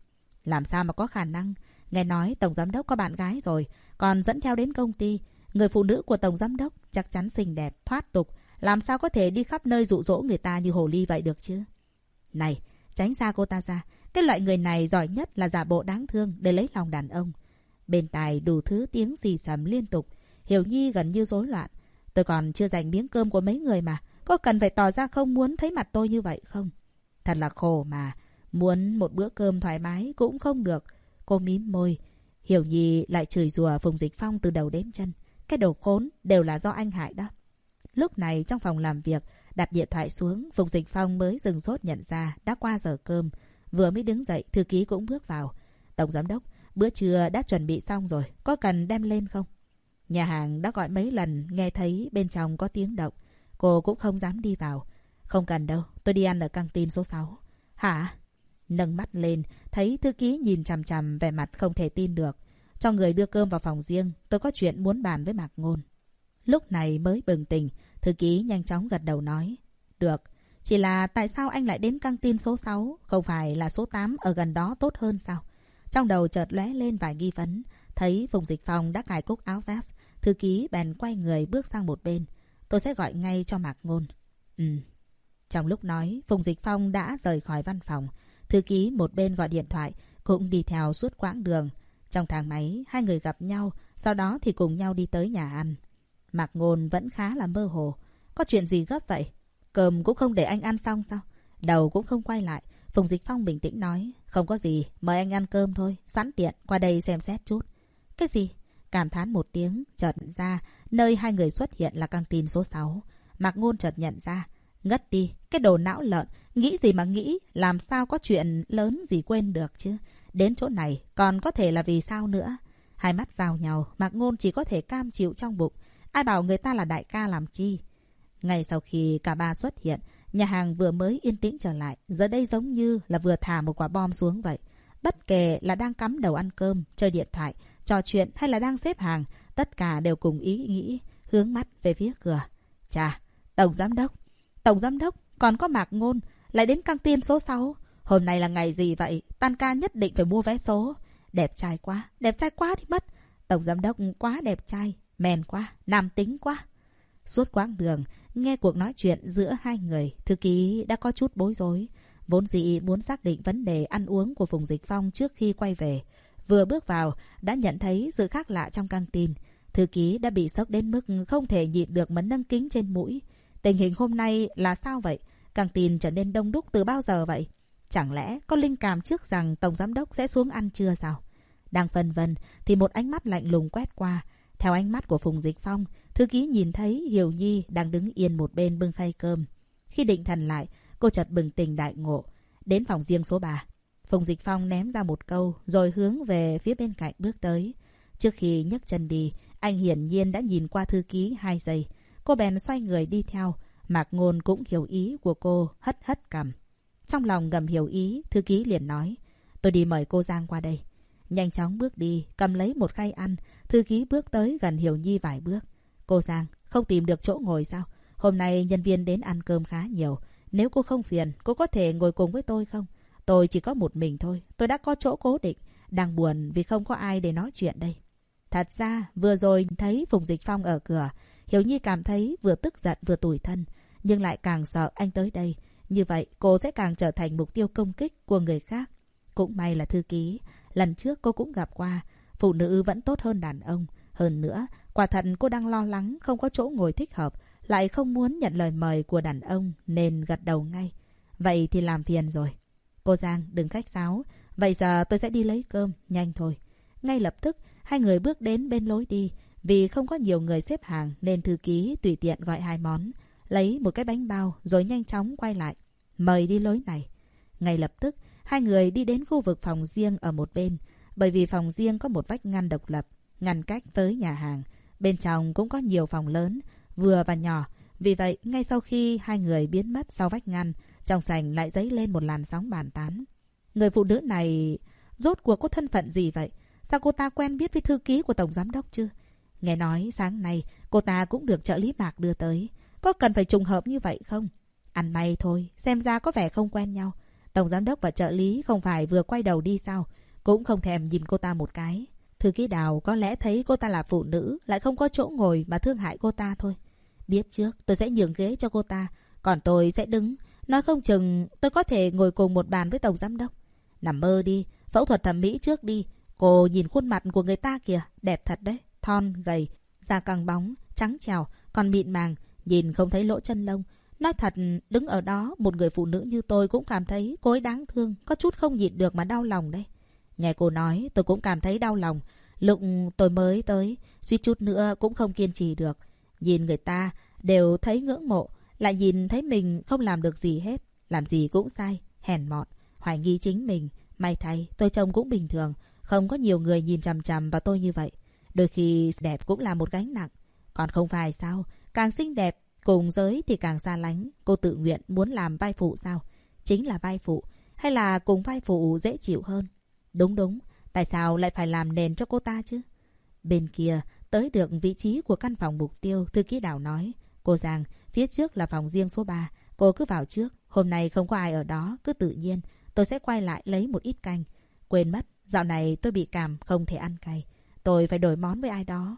Làm sao mà có khả năng? Nghe nói Tổng Giám Đốc có bạn gái rồi, còn dẫn theo đến công ty. Người phụ nữ của Tổng Giám Đốc chắc chắn xinh đẹp, thoát tục. Làm sao có thể đi khắp nơi dụ dỗ người ta như hồ ly vậy được chứ? Này, tránh xa cô ta ra. Cái loại người này giỏi nhất là giả bộ đáng thương để lấy lòng đàn ông. Bên tài đủ thứ tiếng xì xầm liên tục. Hiểu Nhi gần như rối loạn. Tôi còn chưa dành miếng cơm của mấy người mà. Có cần phải tỏ ra không muốn thấy mặt tôi như vậy không? Thật là khổ mà. Muốn một bữa cơm thoải mái cũng không được. Cô mím môi. Hiểu Nhi lại chửi rủa Phùng Dịch Phong từ đầu đến chân. Cái đầu khốn đều là do anh hại đó. Lúc này trong phòng làm việc, đặt điện thoại xuống, Phùng Dịch Phong mới dừng sốt nhận ra đã qua giờ cơm. Vừa mới đứng dậy, thư ký cũng bước vào. Tổng giám đốc, bữa trưa đã chuẩn bị xong rồi, có cần đem lên không? Nhà hàng đã gọi mấy lần, nghe thấy bên trong có tiếng động. Cô cũng không dám đi vào. Không cần đâu, tôi đi ăn ở căng tin số 6. Hả? Nâng mắt lên, thấy thư ký nhìn chằm chằm vẻ mặt không thể tin được. Cho người đưa cơm vào phòng riêng, tôi có chuyện muốn bàn với Mạc Ngôn. Lúc này mới bừng tỉnh, thư ký nhanh chóng gật đầu nói. Được, chỉ là tại sao anh lại đến căng tin số 6, không phải là số 8 ở gần đó tốt hơn sao? Trong đầu chợt lóe lên vài nghi vấn, thấy Phùng Dịch Phong đã cài cúc áo vest, thư ký bèn quay người bước sang một bên. Tôi sẽ gọi ngay cho Mạc Ngôn. Ừ. Trong lúc nói, Phùng Dịch Phong đã rời khỏi văn phòng. Thư ký một bên gọi điện thoại, cũng đi theo suốt quãng đường. Trong thang máy, hai người gặp nhau, sau đó thì cùng nhau đi tới nhà ăn. Mạc Ngôn vẫn khá là mơ hồ. Có chuyện gì gấp vậy? Cơm cũng không để anh ăn xong sao? Đầu cũng không quay lại. Phùng Dịch Phong bình tĩnh nói. Không có gì, mời anh ăn cơm thôi. Sẵn tiện, qua đây xem xét chút. Cái gì? Cảm thán một tiếng, chợt ra, nơi hai người xuất hiện là căng tin số 6. Mạc Ngôn chợt nhận ra. Ngất đi, cái đồ não lợn, nghĩ gì mà nghĩ, làm sao có chuyện lớn gì quên được chứ. Đến chỗ này, còn có thể là vì sao nữa. Hai mắt giao nhau, Mạc Ngôn chỉ có thể cam chịu trong bụng. Ai bảo người ta là đại ca làm chi. Ngay sau khi cả ba xuất hiện, nhà hàng vừa mới yên tĩnh trở lại, giờ đây giống như là vừa thả một quả bom xuống vậy. Bất kể là đang cắm đầu ăn cơm, chơi điện thoại, trò chuyện hay là đang xếp hàng, tất cả đều cùng ý nghĩ, hướng mắt về phía cửa. Chà, Tổng Giám Đốc, Tổng Giám Đốc, còn có Mạc Ngôn, lại đến căng tin số 6. Hôm nay là ngày gì vậy? Tan ca nhất định phải mua vé số. Đẹp trai quá, đẹp trai quá thì mất. Tổng Giám Đốc quá đẹp trai, men quá, nam tính quá. Suốt quãng đường, nghe cuộc nói chuyện giữa hai người, thư ký đã có chút bối rối. Vốn dĩ muốn xác định vấn đề ăn uống của Phùng Dịch Phong trước khi quay về. Vừa bước vào, đã nhận thấy sự khác lạ trong căng tin. Thư ký đã bị sốc đến mức không thể nhịn được mấn nâng kính trên mũi. Tình hình hôm nay là sao vậy? căng tin trở nên đông đúc từ bao giờ vậy? Chẳng lẽ có linh cảm trước rằng Tổng Giám Đốc sẽ xuống ăn trưa sao? Đang phân vân thì một ánh mắt lạnh lùng quét qua. Theo ánh mắt của Phùng Dịch Phong, thư ký nhìn thấy Hiểu Nhi đang đứng yên một bên bưng khay cơm. Khi định thần lại, cô chợt bừng tỉnh đại ngộ. Đến phòng riêng số 3. Phùng Dịch Phong ném ra một câu rồi hướng về phía bên cạnh bước tới. Trước khi nhấc chân đi, anh hiển nhiên đã nhìn qua thư ký hai giây. Cô bèn xoay người đi theo. Mạc Ngôn cũng hiểu ý của cô, hất hất cầm Trong lòng ngầm hiểu ý, thư ký liền nói. Tôi đi mời cô Giang qua đây. Nhanh chóng bước đi, cầm lấy một khay ăn. Thư ký bước tới gần Hiểu Nhi vài bước. Cô Giang, không tìm được chỗ ngồi sao? Hôm nay nhân viên đến ăn cơm khá nhiều. Nếu cô không phiền, cô có thể ngồi cùng với tôi không? Tôi chỉ có một mình thôi. Tôi đã có chỗ cố định. Đang buồn vì không có ai để nói chuyện đây. Thật ra, vừa rồi thấy Phùng Dịch Phong ở cửa. Hiểu Nhi cảm thấy vừa tức giận vừa tủi thân. Nhưng lại càng sợ anh tới đây. Như vậy, cô sẽ càng trở thành mục tiêu công kích của người khác. Cũng may là thư ký. Lần trước cô cũng gặp qua. Phụ nữ vẫn tốt hơn đàn ông. Hơn nữa, quả thật cô đang lo lắng không có chỗ ngồi thích hợp. Lại không muốn nhận lời mời của đàn ông nên gật đầu ngay. Vậy thì làm phiền rồi. Cô Giang, đừng khách sáo. Vậy giờ tôi sẽ đi lấy cơm, nhanh thôi. Ngay lập tức, hai người bước đến bên lối đi. Vì không có nhiều người xếp hàng nên thư ký tùy tiện gọi hai món. Lấy một cái bánh bao rồi nhanh chóng quay lại. Mời đi lối này. Ngay lập tức, hai người đi đến khu vực phòng riêng ở một bên. Bởi vì phòng riêng có một vách ngăn độc lập, ngăn cách với nhà hàng. Bên trong cũng có nhiều phòng lớn, vừa và nhỏ. Vì vậy, ngay sau khi hai người biến mất sau vách ngăn, trong sảnh lại dấy lên một làn sóng bàn tán. Người phụ nữ này rốt cuộc có thân phận gì vậy? Sao cô ta quen biết với thư ký của Tổng Giám Đốc chưa? Nghe nói sáng nay cô ta cũng được trợ lý bạc đưa tới. Có cần phải trùng hợp như vậy không? Ăn may thôi, xem ra có vẻ không quen nhau. Tổng Giám Đốc và trợ lý không phải vừa quay đầu đi sao? Cũng không thèm nhìn cô ta một cái. Thư ký đào có lẽ thấy cô ta là phụ nữ, lại không có chỗ ngồi mà thương hại cô ta thôi. Biết trước, tôi sẽ nhường ghế cho cô ta, còn tôi sẽ đứng. Nói không chừng tôi có thể ngồi cùng một bàn với Tổng Giám Đốc. Nằm mơ đi, phẫu thuật thẩm mỹ trước đi. Cô nhìn khuôn mặt của người ta kìa, đẹp thật đấy. Thon, gầy, da căng bóng, trắng trèo, còn mịn màng, nhìn không thấy lỗ chân lông. Nói thật, đứng ở đó, một người phụ nữ như tôi cũng cảm thấy cô ấy đáng thương, có chút không nhịn được mà đau lòng đấy. Nghe cô nói, tôi cũng cảm thấy đau lòng. Lúc tôi mới tới, suýt chút nữa cũng không kiên trì được. Nhìn người ta đều thấy ngưỡng mộ, lại nhìn thấy mình không làm được gì hết. Làm gì cũng sai, hèn mọn, hoài nghi chính mình. May thay, tôi trông cũng bình thường. Không có nhiều người nhìn chằm chằm vào tôi như vậy. Đôi khi đẹp cũng là một gánh nặng. Còn không phải sao, càng xinh đẹp, cùng giới thì càng xa lánh. Cô tự nguyện muốn làm vai phụ sao? Chính là vai phụ. Hay là cùng vai phụ dễ chịu hơn? Đúng đúng, tại sao lại phải làm nền cho cô ta chứ? Bên kia, tới được vị trí của căn phòng mục tiêu, thư ký đảo nói. Cô Giang, phía trước là phòng riêng số 3. Cô cứ vào trước. Hôm nay không có ai ở đó, cứ tự nhiên. Tôi sẽ quay lại lấy một ít canh. Quên mất, dạo này tôi bị cảm, không thể ăn cay. Tôi phải đổi món với ai đó.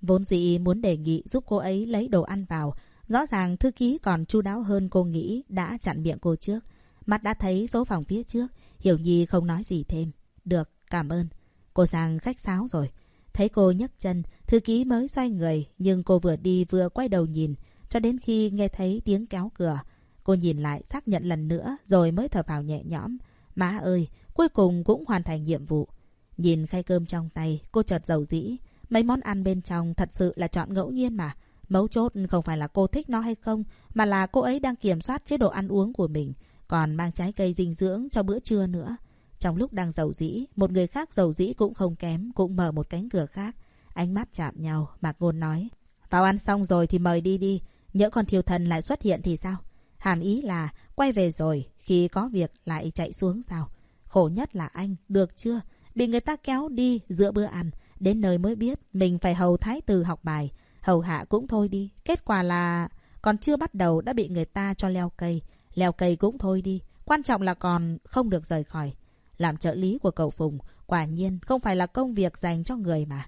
Vốn dĩ muốn đề nghị giúp cô ấy lấy đồ ăn vào. Rõ ràng thư ký còn chu đáo hơn cô nghĩ đã chặn miệng cô trước. Mắt đã thấy số phòng phía trước. Hiểu Nhi không nói gì thêm. Được, cảm ơn. Cô Giang khách sáo rồi. Thấy cô nhấc chân, thư ký mới xoay người, nhưng cô vừa đi vừa quay đầu nhìn, cho đến khi nghe thấy tiếng kéo cửa. Cô nhìn lại xác nhận lần nữa rồi mới thở vào nhẹ nhõm. Má ơi, cuối cùng cũng hoàn thành nhiệm vụ. Nhìn khay cơm trong tay, cô chợt giàu dĩ. Mấy món ăn bên trong thật sự là chọn ngẫu nhiên mà. Mấu chốt không phải là cô thích nó hay không, mà là cô ấy đang kiểm soát chế độ ăn uống của mình, còn mang trái cây dinh dưỡng cho bữa trưa nữa. Trong lúc đang giàu dĩ, một người khác giàu dĩ cũng không kém, cũng mở một cánh cửa khác. Ánh mắt chạm nhau, Mạc Ngôn nói. Vào ăn xong rồi thì mời đi đi. Nhỡ con thiêu thần lại xuất hiện thì sao? Hàm ý là quay về rồi, khi có việc lại chạy xuống sao? Khổ nhất là anh, được chưa? Bị người ta kéo đi giữa bữa ăn. Đến nơi mới biết mình phải hầu thái tử học bài. Hầu hạ cũng thôi đi. Kết quả là còn chưa bắt đầu đã bị người ta cho leo cây. Leo cây cũng thôi đi. Quan trọng là còn không được rời khỏi. Làm trợ lý của cậu Phùng, quả nhiên không phải là công việc dành cho người mà.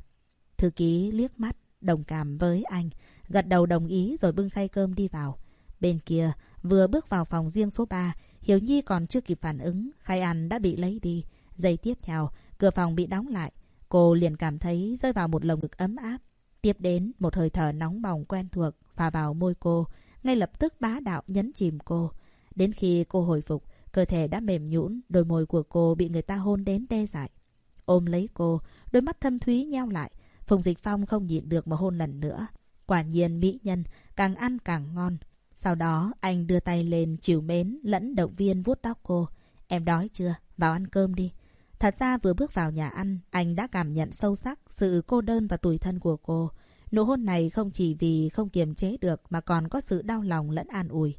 Thư ký liếc mắt, đồng cảm với anh, gật đầu đồng ý rồi bưng khay cơm đi vào. Bên kia, vừa bước vào phòng riêng số 3, Hiểu Nhi còn chưa kịp phản ứng, khay ăn đã bị lấy đi. Giây tiếp theo, cửa phòng bị đóng lại. Cô liền cảm thấy rơi vào một lồng ngực ấm áp. Tiếp đến một hơi thở nóng bỏng quen thuộc phà vào môi cô, ngay lập tức bá đạo nhấn chìm cô. Đến khi cô hồi phục, cơ thể đã mềm nhũn, đôi môi của cô bị người ta hôn đến tê dại. Ôm lấy cô, đôi mắt thâm thúy nheo lại, Phùng Dịch Phong không nhịn được mà hôn lần nữa. Quả nhiên mỹ nhân, càng ăn càng ngon. Sau đó, anh đưa tay lên chiều mến lẫn động viên vuốt tóc cô. Em đói chưa? Vào ăn cơm đi. Thật ra vừa bước vào nhà ăn, anh đã cảm nhận sâu sắc sự cô đơn và tủi thân của cô. Nụ hôn này không chỉ vì không kiềm chế được mà còn có sự đau lòng lẫn an ủi.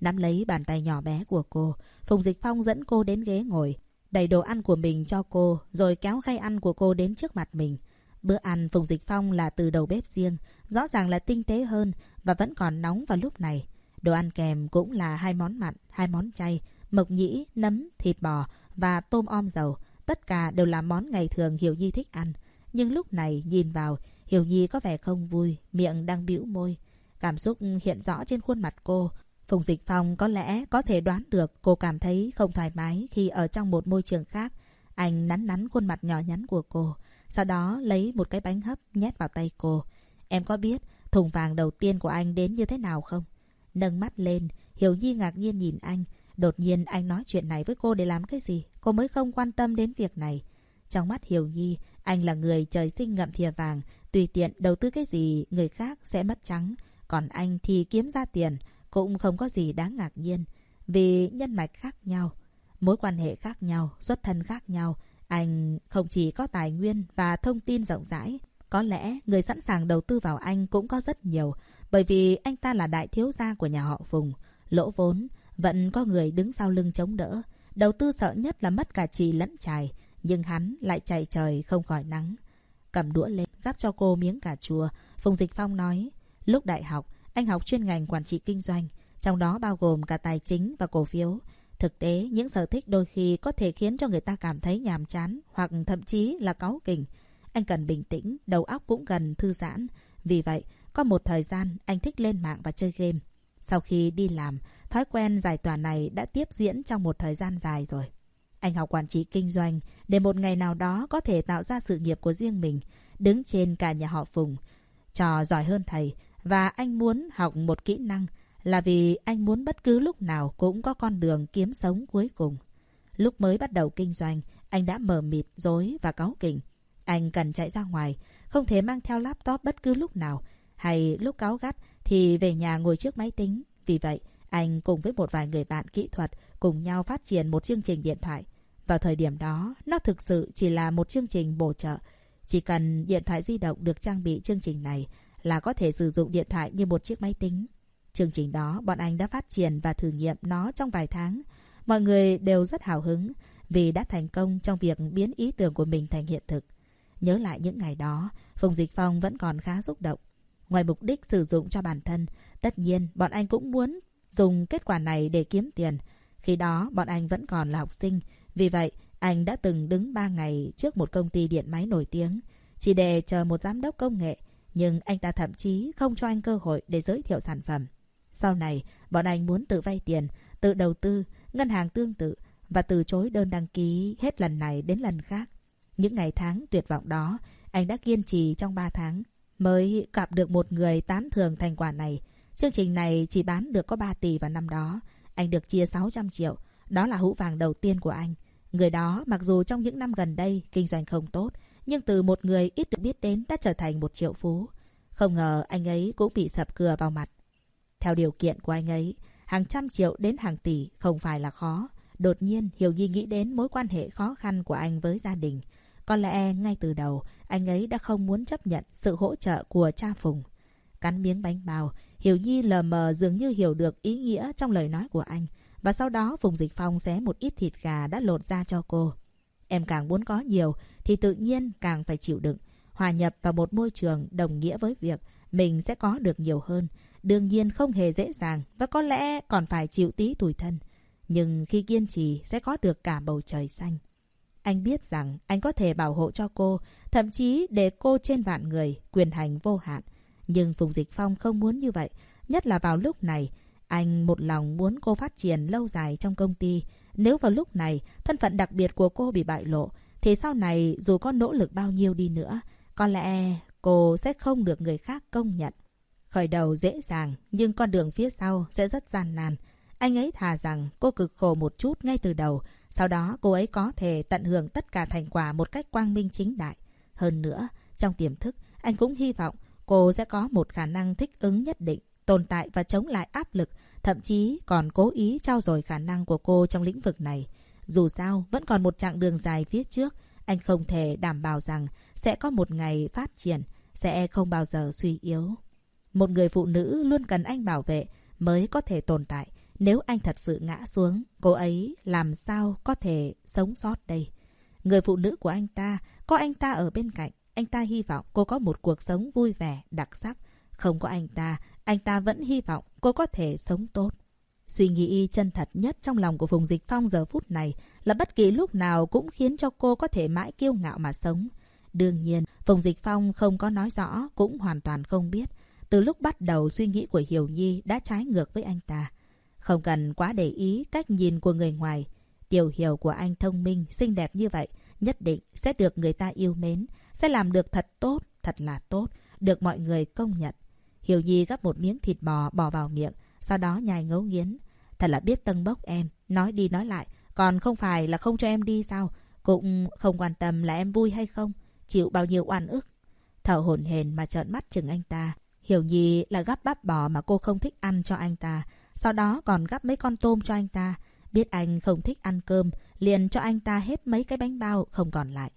Nắm lấy bàn tay nhỏ bé của cô, Phùng Dịch Phong dẫn cô đến ghế ngồi, đẩy đồ ăn của mình cho cô, rồi kéo khay ăn của cô đến trước mặt mình. Bữa ăn Phùng Dịch Phong là từ đầu bếp riêng, rõ ràng là tinh tế hơn và vẫn còn nóng vào lúc này. Đồ ăn kèm cũng là hai món mặn, hai món chay, mộc nhĩ, nấm, thịt bò và tôm om dầu. Tất cả đều là món ngày thường Hiểu Nhi thích ăn. Nhưng lúc này nhìn vào, Hiểu Nhi có vẻ không vui, miệng đang bĩu môi. Cảm xúc hiện rõ trên khuôn mặt cô. Phùng Dịch Phong có lẽ có thể đoán được cô cảm thấy không thoải mái khi ở trong một môi trường khác. Anh nắn nắn khuôn mặt nhỏ nhắn của cô. Sau đó lấy một cái bánh hấp nhét vào tay cô. Em có biết thùng vàng đầu tiên của anh đến như thế nào không? Nâng mắt lên, Hiểu Nhi ngạc nhiên nhìn anh. Đột nhiên anh nói chuyện này với cô để làm cái gì? Cô mới không quan tâm đến việc này. Trong mắt Hiểu Nhi, anh là người trời sinh ngậm thìa vàng. Tùy tiện đầu tư cái gì, người khác sẽ mất trắng. Còn anh thì kiếm ra tiền, cũng không có gì đáng ngạc nhiên. Vì nhân mạch khác nhau, mối quan hệ khác nhau, xuất thân khác nhau. Anh không chỉ có tài nguyên và thông tin rộng rãi. Có lẽ người sẵn sàng đầu tư vào anh cũng có rất nhiều. Bởi vì anh ta là đại thiếu gia của nhà họ Phùng. Lỗ vốn, vẫn có người đứng sau lưng chống đỡ. Đầu tư sợ nhất là mất cả trì lẫn chài Nhưng hắn lại chạy trời không khỏi nắng. Cầm đũa lên, gắp cho cô miếng cà chua. Phùng Dịch Phong nói, lúc đại học, anh học chuyên ngành quản trị kinh doanh. Trong đó bao gồm cả tài chính và cổ phiếu. Thực tế, những sở thích đôi khi có thể khiến cho người ta cảm thấy nhàm chán hoặc thậm chí là cáu kỉnh. Anh cần bình tĩnh, đầu óc cũng cần thư giãn. Vì vậy, có một thời gian anh thích lên mạng và chơi game. Sau khi đi làm, thói quen giải tỏa này đã tiếp diễn trong một thời gian dài rồi. Anh học quản trị kinh doanh để một ngày nào đó có thể tạo ra sự nghiệp của riêng mình, đứng trên cả nhà họ Phùng. Trò giỏi hơn thầy và anh muốn học một kỹ năng là vì anh muốn bất cứ lúc nào cũng có con đường kiếm sống cuối cùng. Lúc mới bắt đầu kinh doanh, anh đã mờ mịt, dối và cáu kỉnh. Anh cần chạy ra ngoài, không thể mang theo laptop bất cứ lúc nào, hay lúc cáu gắt thì về nhà ngồi trước máy tính. Vì vậy, anh cùng với một vài người bạn kỹ thuật cùng nhau phát triển một chương trình điện thoại. Vào thời điểm đó, nó thực sự chỉ là một chương trình bổ trợ. Chỉ cần điện thoại di động được trang bị chương trình này là có thể sử dụng điện thoại như một chiếc máy tính. Chương trình đó, bọn anh đã phát triển và thử nghiệm nó trong vài tháng. Mọi người đều rất hào hứng vì đã thành công trong việc biến ý tưởng của mình thành hiện thực. Nhớ lại những ngày đó, Phùng Dịch Phong vẫn còn khá xúc động. Ngoài mục đích sử dụng cho bản thân, tất nhiên bọn anh cũng muốn dùng kết quả này để kiếm tiền. Khi đó, bọn anh vẫn còn là học sinh. Vì vậy, anh đã từng đứng 3 ngày trước một công ty điện máy nổi tiếng, chỉ để chờ một giám đốc công nghệ. Nhưng anh ta thậm chí không cho anh cơ hội để giới thiệu sản phẩm. Sau này, bọn anh muốn tự vay tiền, tự đầu tư, ngân hàng tương tự và từ chối đơn đăng ký hết lần này đến lần khác. Những ngày tháng tuyệt vọng đó, anh đã kiên trì trong 3 tháng mới gặp được một người tán thường thành quả này. Chương trình này chỉ bán được có 3 tỷ vào năm đó. Anh được chia 600 triệu. Đó là hũ vàng đầu tiên của anh. Người đó mặc dù trong những năm gần đây kinh doanh không tốt, nhưng từ một người ít được biết đến đã trở thành một triệu phú. Không ngờ anh ấy cũng bị sập cửa vào mặt. Theo điều kiện của anh ấy, hàng trăm triệu đến hàng tỷ không phải là khó. Đột nhiên, Hiểu Nhi nghĩ đến mối quan hệ khó khăn của anh với gia đình. Có lẽ ngay từ đầu, anh ấy đã không muốn chấp nhận sự hỗ trợ của cha Phùng. Cắn miếng bánh bao, Hiểu Nhi lờ mờ dường như hiểu được ý nghĩa trong lời nói của anh. Và sau đó Phùng Dịch Phong xé một ít thịt gà đã lột ra cho cô. Em càng muốn có nhiều thì tự nhiên càng phải chịu đựng. Hòa nhập vào một môi trường đồng nghĩa với việc mình sẽ có được nhiều hơn. Đương nhiên không hề dễ dàng và có lẽ còn phải chịu tí tủi thân. Nhưng khi kiên trì sẽ có được cả bầu trời xanh. Anh biết rằng anh có thể bảo hộ cho cô, thậm chí để cô trên vạn người, quyền hành vô hạn. Nhưng Phùng Dịch Phong không muốn như vậy, nhất là vào lúc này. Anh một lòng muốn cô phát triển lâu dài trong công ty. Nếu vào lúc này, thân phận đặc biệt của cô bị bại lộ, thì sau này dù có nỗ lực bao nhiêu đi nữa, có lẽ cô sẽ không được người khác công nhận. Khởi đầu dễ dàng, nhưng con đường phía sau sẽ rất gian nan. Anh ấy thà rằng cô cực khổ một chút ngay từ đầu, sau đó cô ấy có thể tận hưởng tất cả thành quả một cách quang minh chính đại. Hơn nữa, trong tiềm thức, anh cũng hy vọng cô sẽ có một khả năng thích ứng nhất định, tồn tại và chống lại áp lực, thậm chí còn cố ý trao dồi khả năng của cô trong lĩnh vực này. Dù sao, vẫn còn một chặng đường dài phía trước, anh không thể đảm bảo rằng sẽ có một ngày phát triển, sẽ không bao giờ suy yếu. Một người phụ nữ luôn cần anh bảo vệ mới có thể tồn tại. Nếu anh thật sự ngã xuống, cô ấy làm sao có thể sống sót đây? Người phụ nữ của anh ta, có anh ta ở bên cạnh. Anh ta hy vọng cô có một cuộc sống vui vẻ, đặc sắc. Không có anh ta, anh ta vẫn hy vọng cô có thể sống tốt. Suy nghĩ chân thật nhất trong lòng của Phùng Dịch Phong giờ phút này là bất kỳ lúc nào cũng khiến cho cô có thể mãi kiêu ngạo mà sống. Đương nhiên, Phùng Dịch Phong không có nói rõ, cũng hoàn toàn không biết. Từ lúc bắt đầu suy nghĩ của Hiểu Nhi đã trái ngược với anh ta. Không cần quá để ý cách nhìn của người ngoài. Tiểu hiểu của anh thông minh, xinh đẹp như vậy, nhất định sẽ được người ta yêu mến, sẽ làm được thật tốt, thật là tốt, được mọi người công nhận. Hiểu Nhi gắp một miếng thịt bò bỏ vào miệng, sau đó nhai ngấu nghiến. Thật là biết tân bốc em, nói đi nói lại, còn không phải là không cho em đi sao? Cũng không quan tâm là em vui hay không, chịu bao nhiêu oan ức. Thở hổn hển mà trợn mắt chừng anh ta. Hiểu Nhi là gắp bắp bò mà cô không thích ăn cho anh ta. Sau đó còn gắp mấy con tôm cho anh ta. Biết anh không thích ăn cơm, liền cho anh ta hết mấy cái bánh bao không còn lại.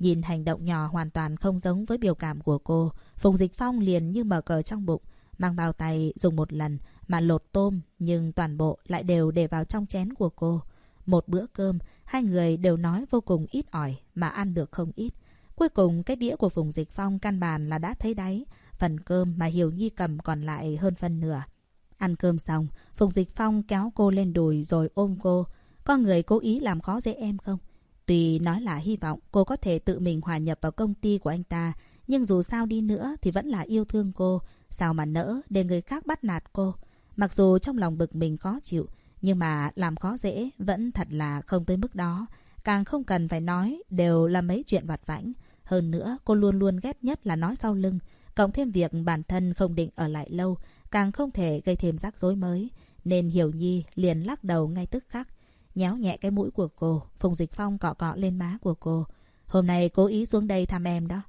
Nhìn hành động nhỏ hoàn toàn không giống với biểu cảm của cô, Phùng Dịch Phong liền như mở cờ trong bụng, mang bao tay dùng một lần mà lột tôm, nhưng toàn bộ lại đều để vào trong chén của cô. Một bữa cơm, hai người đều nói vô cùng ít ỏi mà ăn được không ít. Cuối cùng cái đĩa của Phùng Dịch Phong căn bàn là đã thấy đáy, phần cơm mà Hiểu Nhi cầm còn lại hơn phân nửa. Ăn cơm xong, Phùng Dịch Phong kéo cô lên đùi rồi ôm cô. Có người cố ý làm khó dễ em không? Tuy nói là hy vọng cô có thể tự mình hòa nhập vào công ty của anh ta, nhưng dù sao đi nữa thì vẫn là yêu thương cô. Sao mà nỡ để người khác bắt nạt cô? Mặc dù trong lòng bực mình khó chịu, nhưng mà làm khó dễ vẫn thật là không tới mức đó. Càng không cần phải nói, đều là mấy chuyện vặt vãnh. Hơn nữa, cô luôn luôn ghét nhất là nói sau lưng. Cộng thêm việc bản thân không định ở lại lâu, càng không thể gây thêm rắc rối mới. Nên Hiểu Nhi liền lắc đầu ngay tức khắc. Nhéo nhẹ cái mũi của cô, Phùng Dịch Phong cọ cọ lên má của cô. Hôm nay cố ý xuống đây thăm em đó.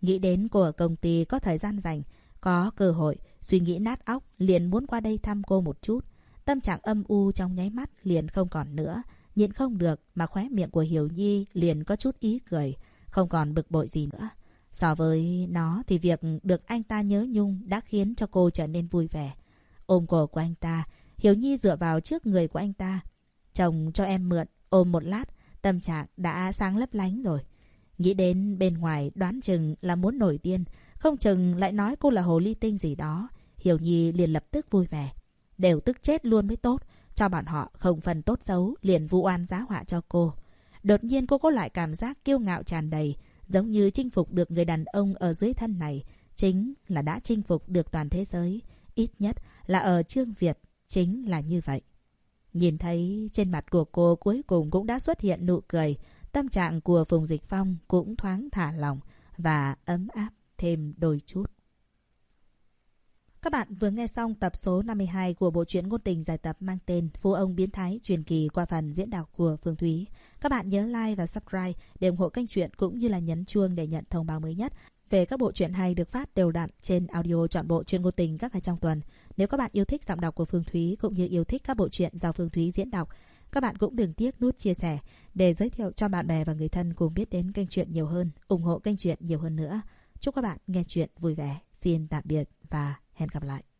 Nghĩ đến cô ở công ty có thời gian rảnh, có cơ hội, suy nghĩ nát óc, liền muốn qua đây thăm cô một chút. Tâm trạng âm u trong nháy mắt liền không còn nữa. Nhịn không được mà khóe miệng của Hiểu Nhi liền có chút ý cười, không còn bực bội gì nữa. So với nó thì việc được anh ta nhớ nhung đã khiến cho cô trở nên vui vẻ. Ôm cổ của anh ta, Hiểu Nhi dựa vào trước người của anh ta. Chồng cho em mượn, ôm một lát, tâm trạng đã sáng lấp lánh rồi. Nghĩ đến bên ngoài đoán chừng là muốn nổi điên, không chừng lại nói cô là hồ ly tinh gì đó. Hiểu Nhi liền lập tức vui vẻ. Đều tức chết luôn mới tốt, cho bọn họ không phần tốt xấu, liền vu oan giá họa cho cô. Đột nhiên cô có lại cảm giác kiêu ngạo tràn đầy, giống như chinh phục được người đàn ông ở dưới thân này, chính là đã chinh phục được toàn thế giới. Ít nhất là ở Trương Việt, chính là như vậy. Nhìn thấy trên mặt của cô cuối cùng cũng đã xuất hiện nụ cười, tâm trạng của Phùng Dịch Phong cũng thoáng thả lỏng và ấm áp thêm đôi chút. Các bạn vừa nghe xong tập số 52 của bộ truyện ngôn tình giải tập mang tên Phú ông biến thái truyền kỳ qua phần diễn đọc của Phương Thúy. Các bạn nhớ like và subscribe để ủng hộ kênh truyện cũng như là nhấn chuông để nhận thông báo mới nhất về các bộ truyện hay được phát đều đặn trên audio chọn bộ truyện ngôn tình các ngày trong tuần. Nếu các bạn yêu thích giọng đọc của Phương Thúy cũng như yêu thích các bộ truyện do Phương Thúy diễn đọc, các bạn cũng đừng tiếc nút chia sẻ để giới thiệu cho bạn bè và người thân cùng biết đến kênh truyện nhiều hơn, ủng hộ kênh truyện nhiều hơn nữa. Chúc các bạn nghe truyện vui vẻ. Xin tạm biệt và hẹn gặp lại.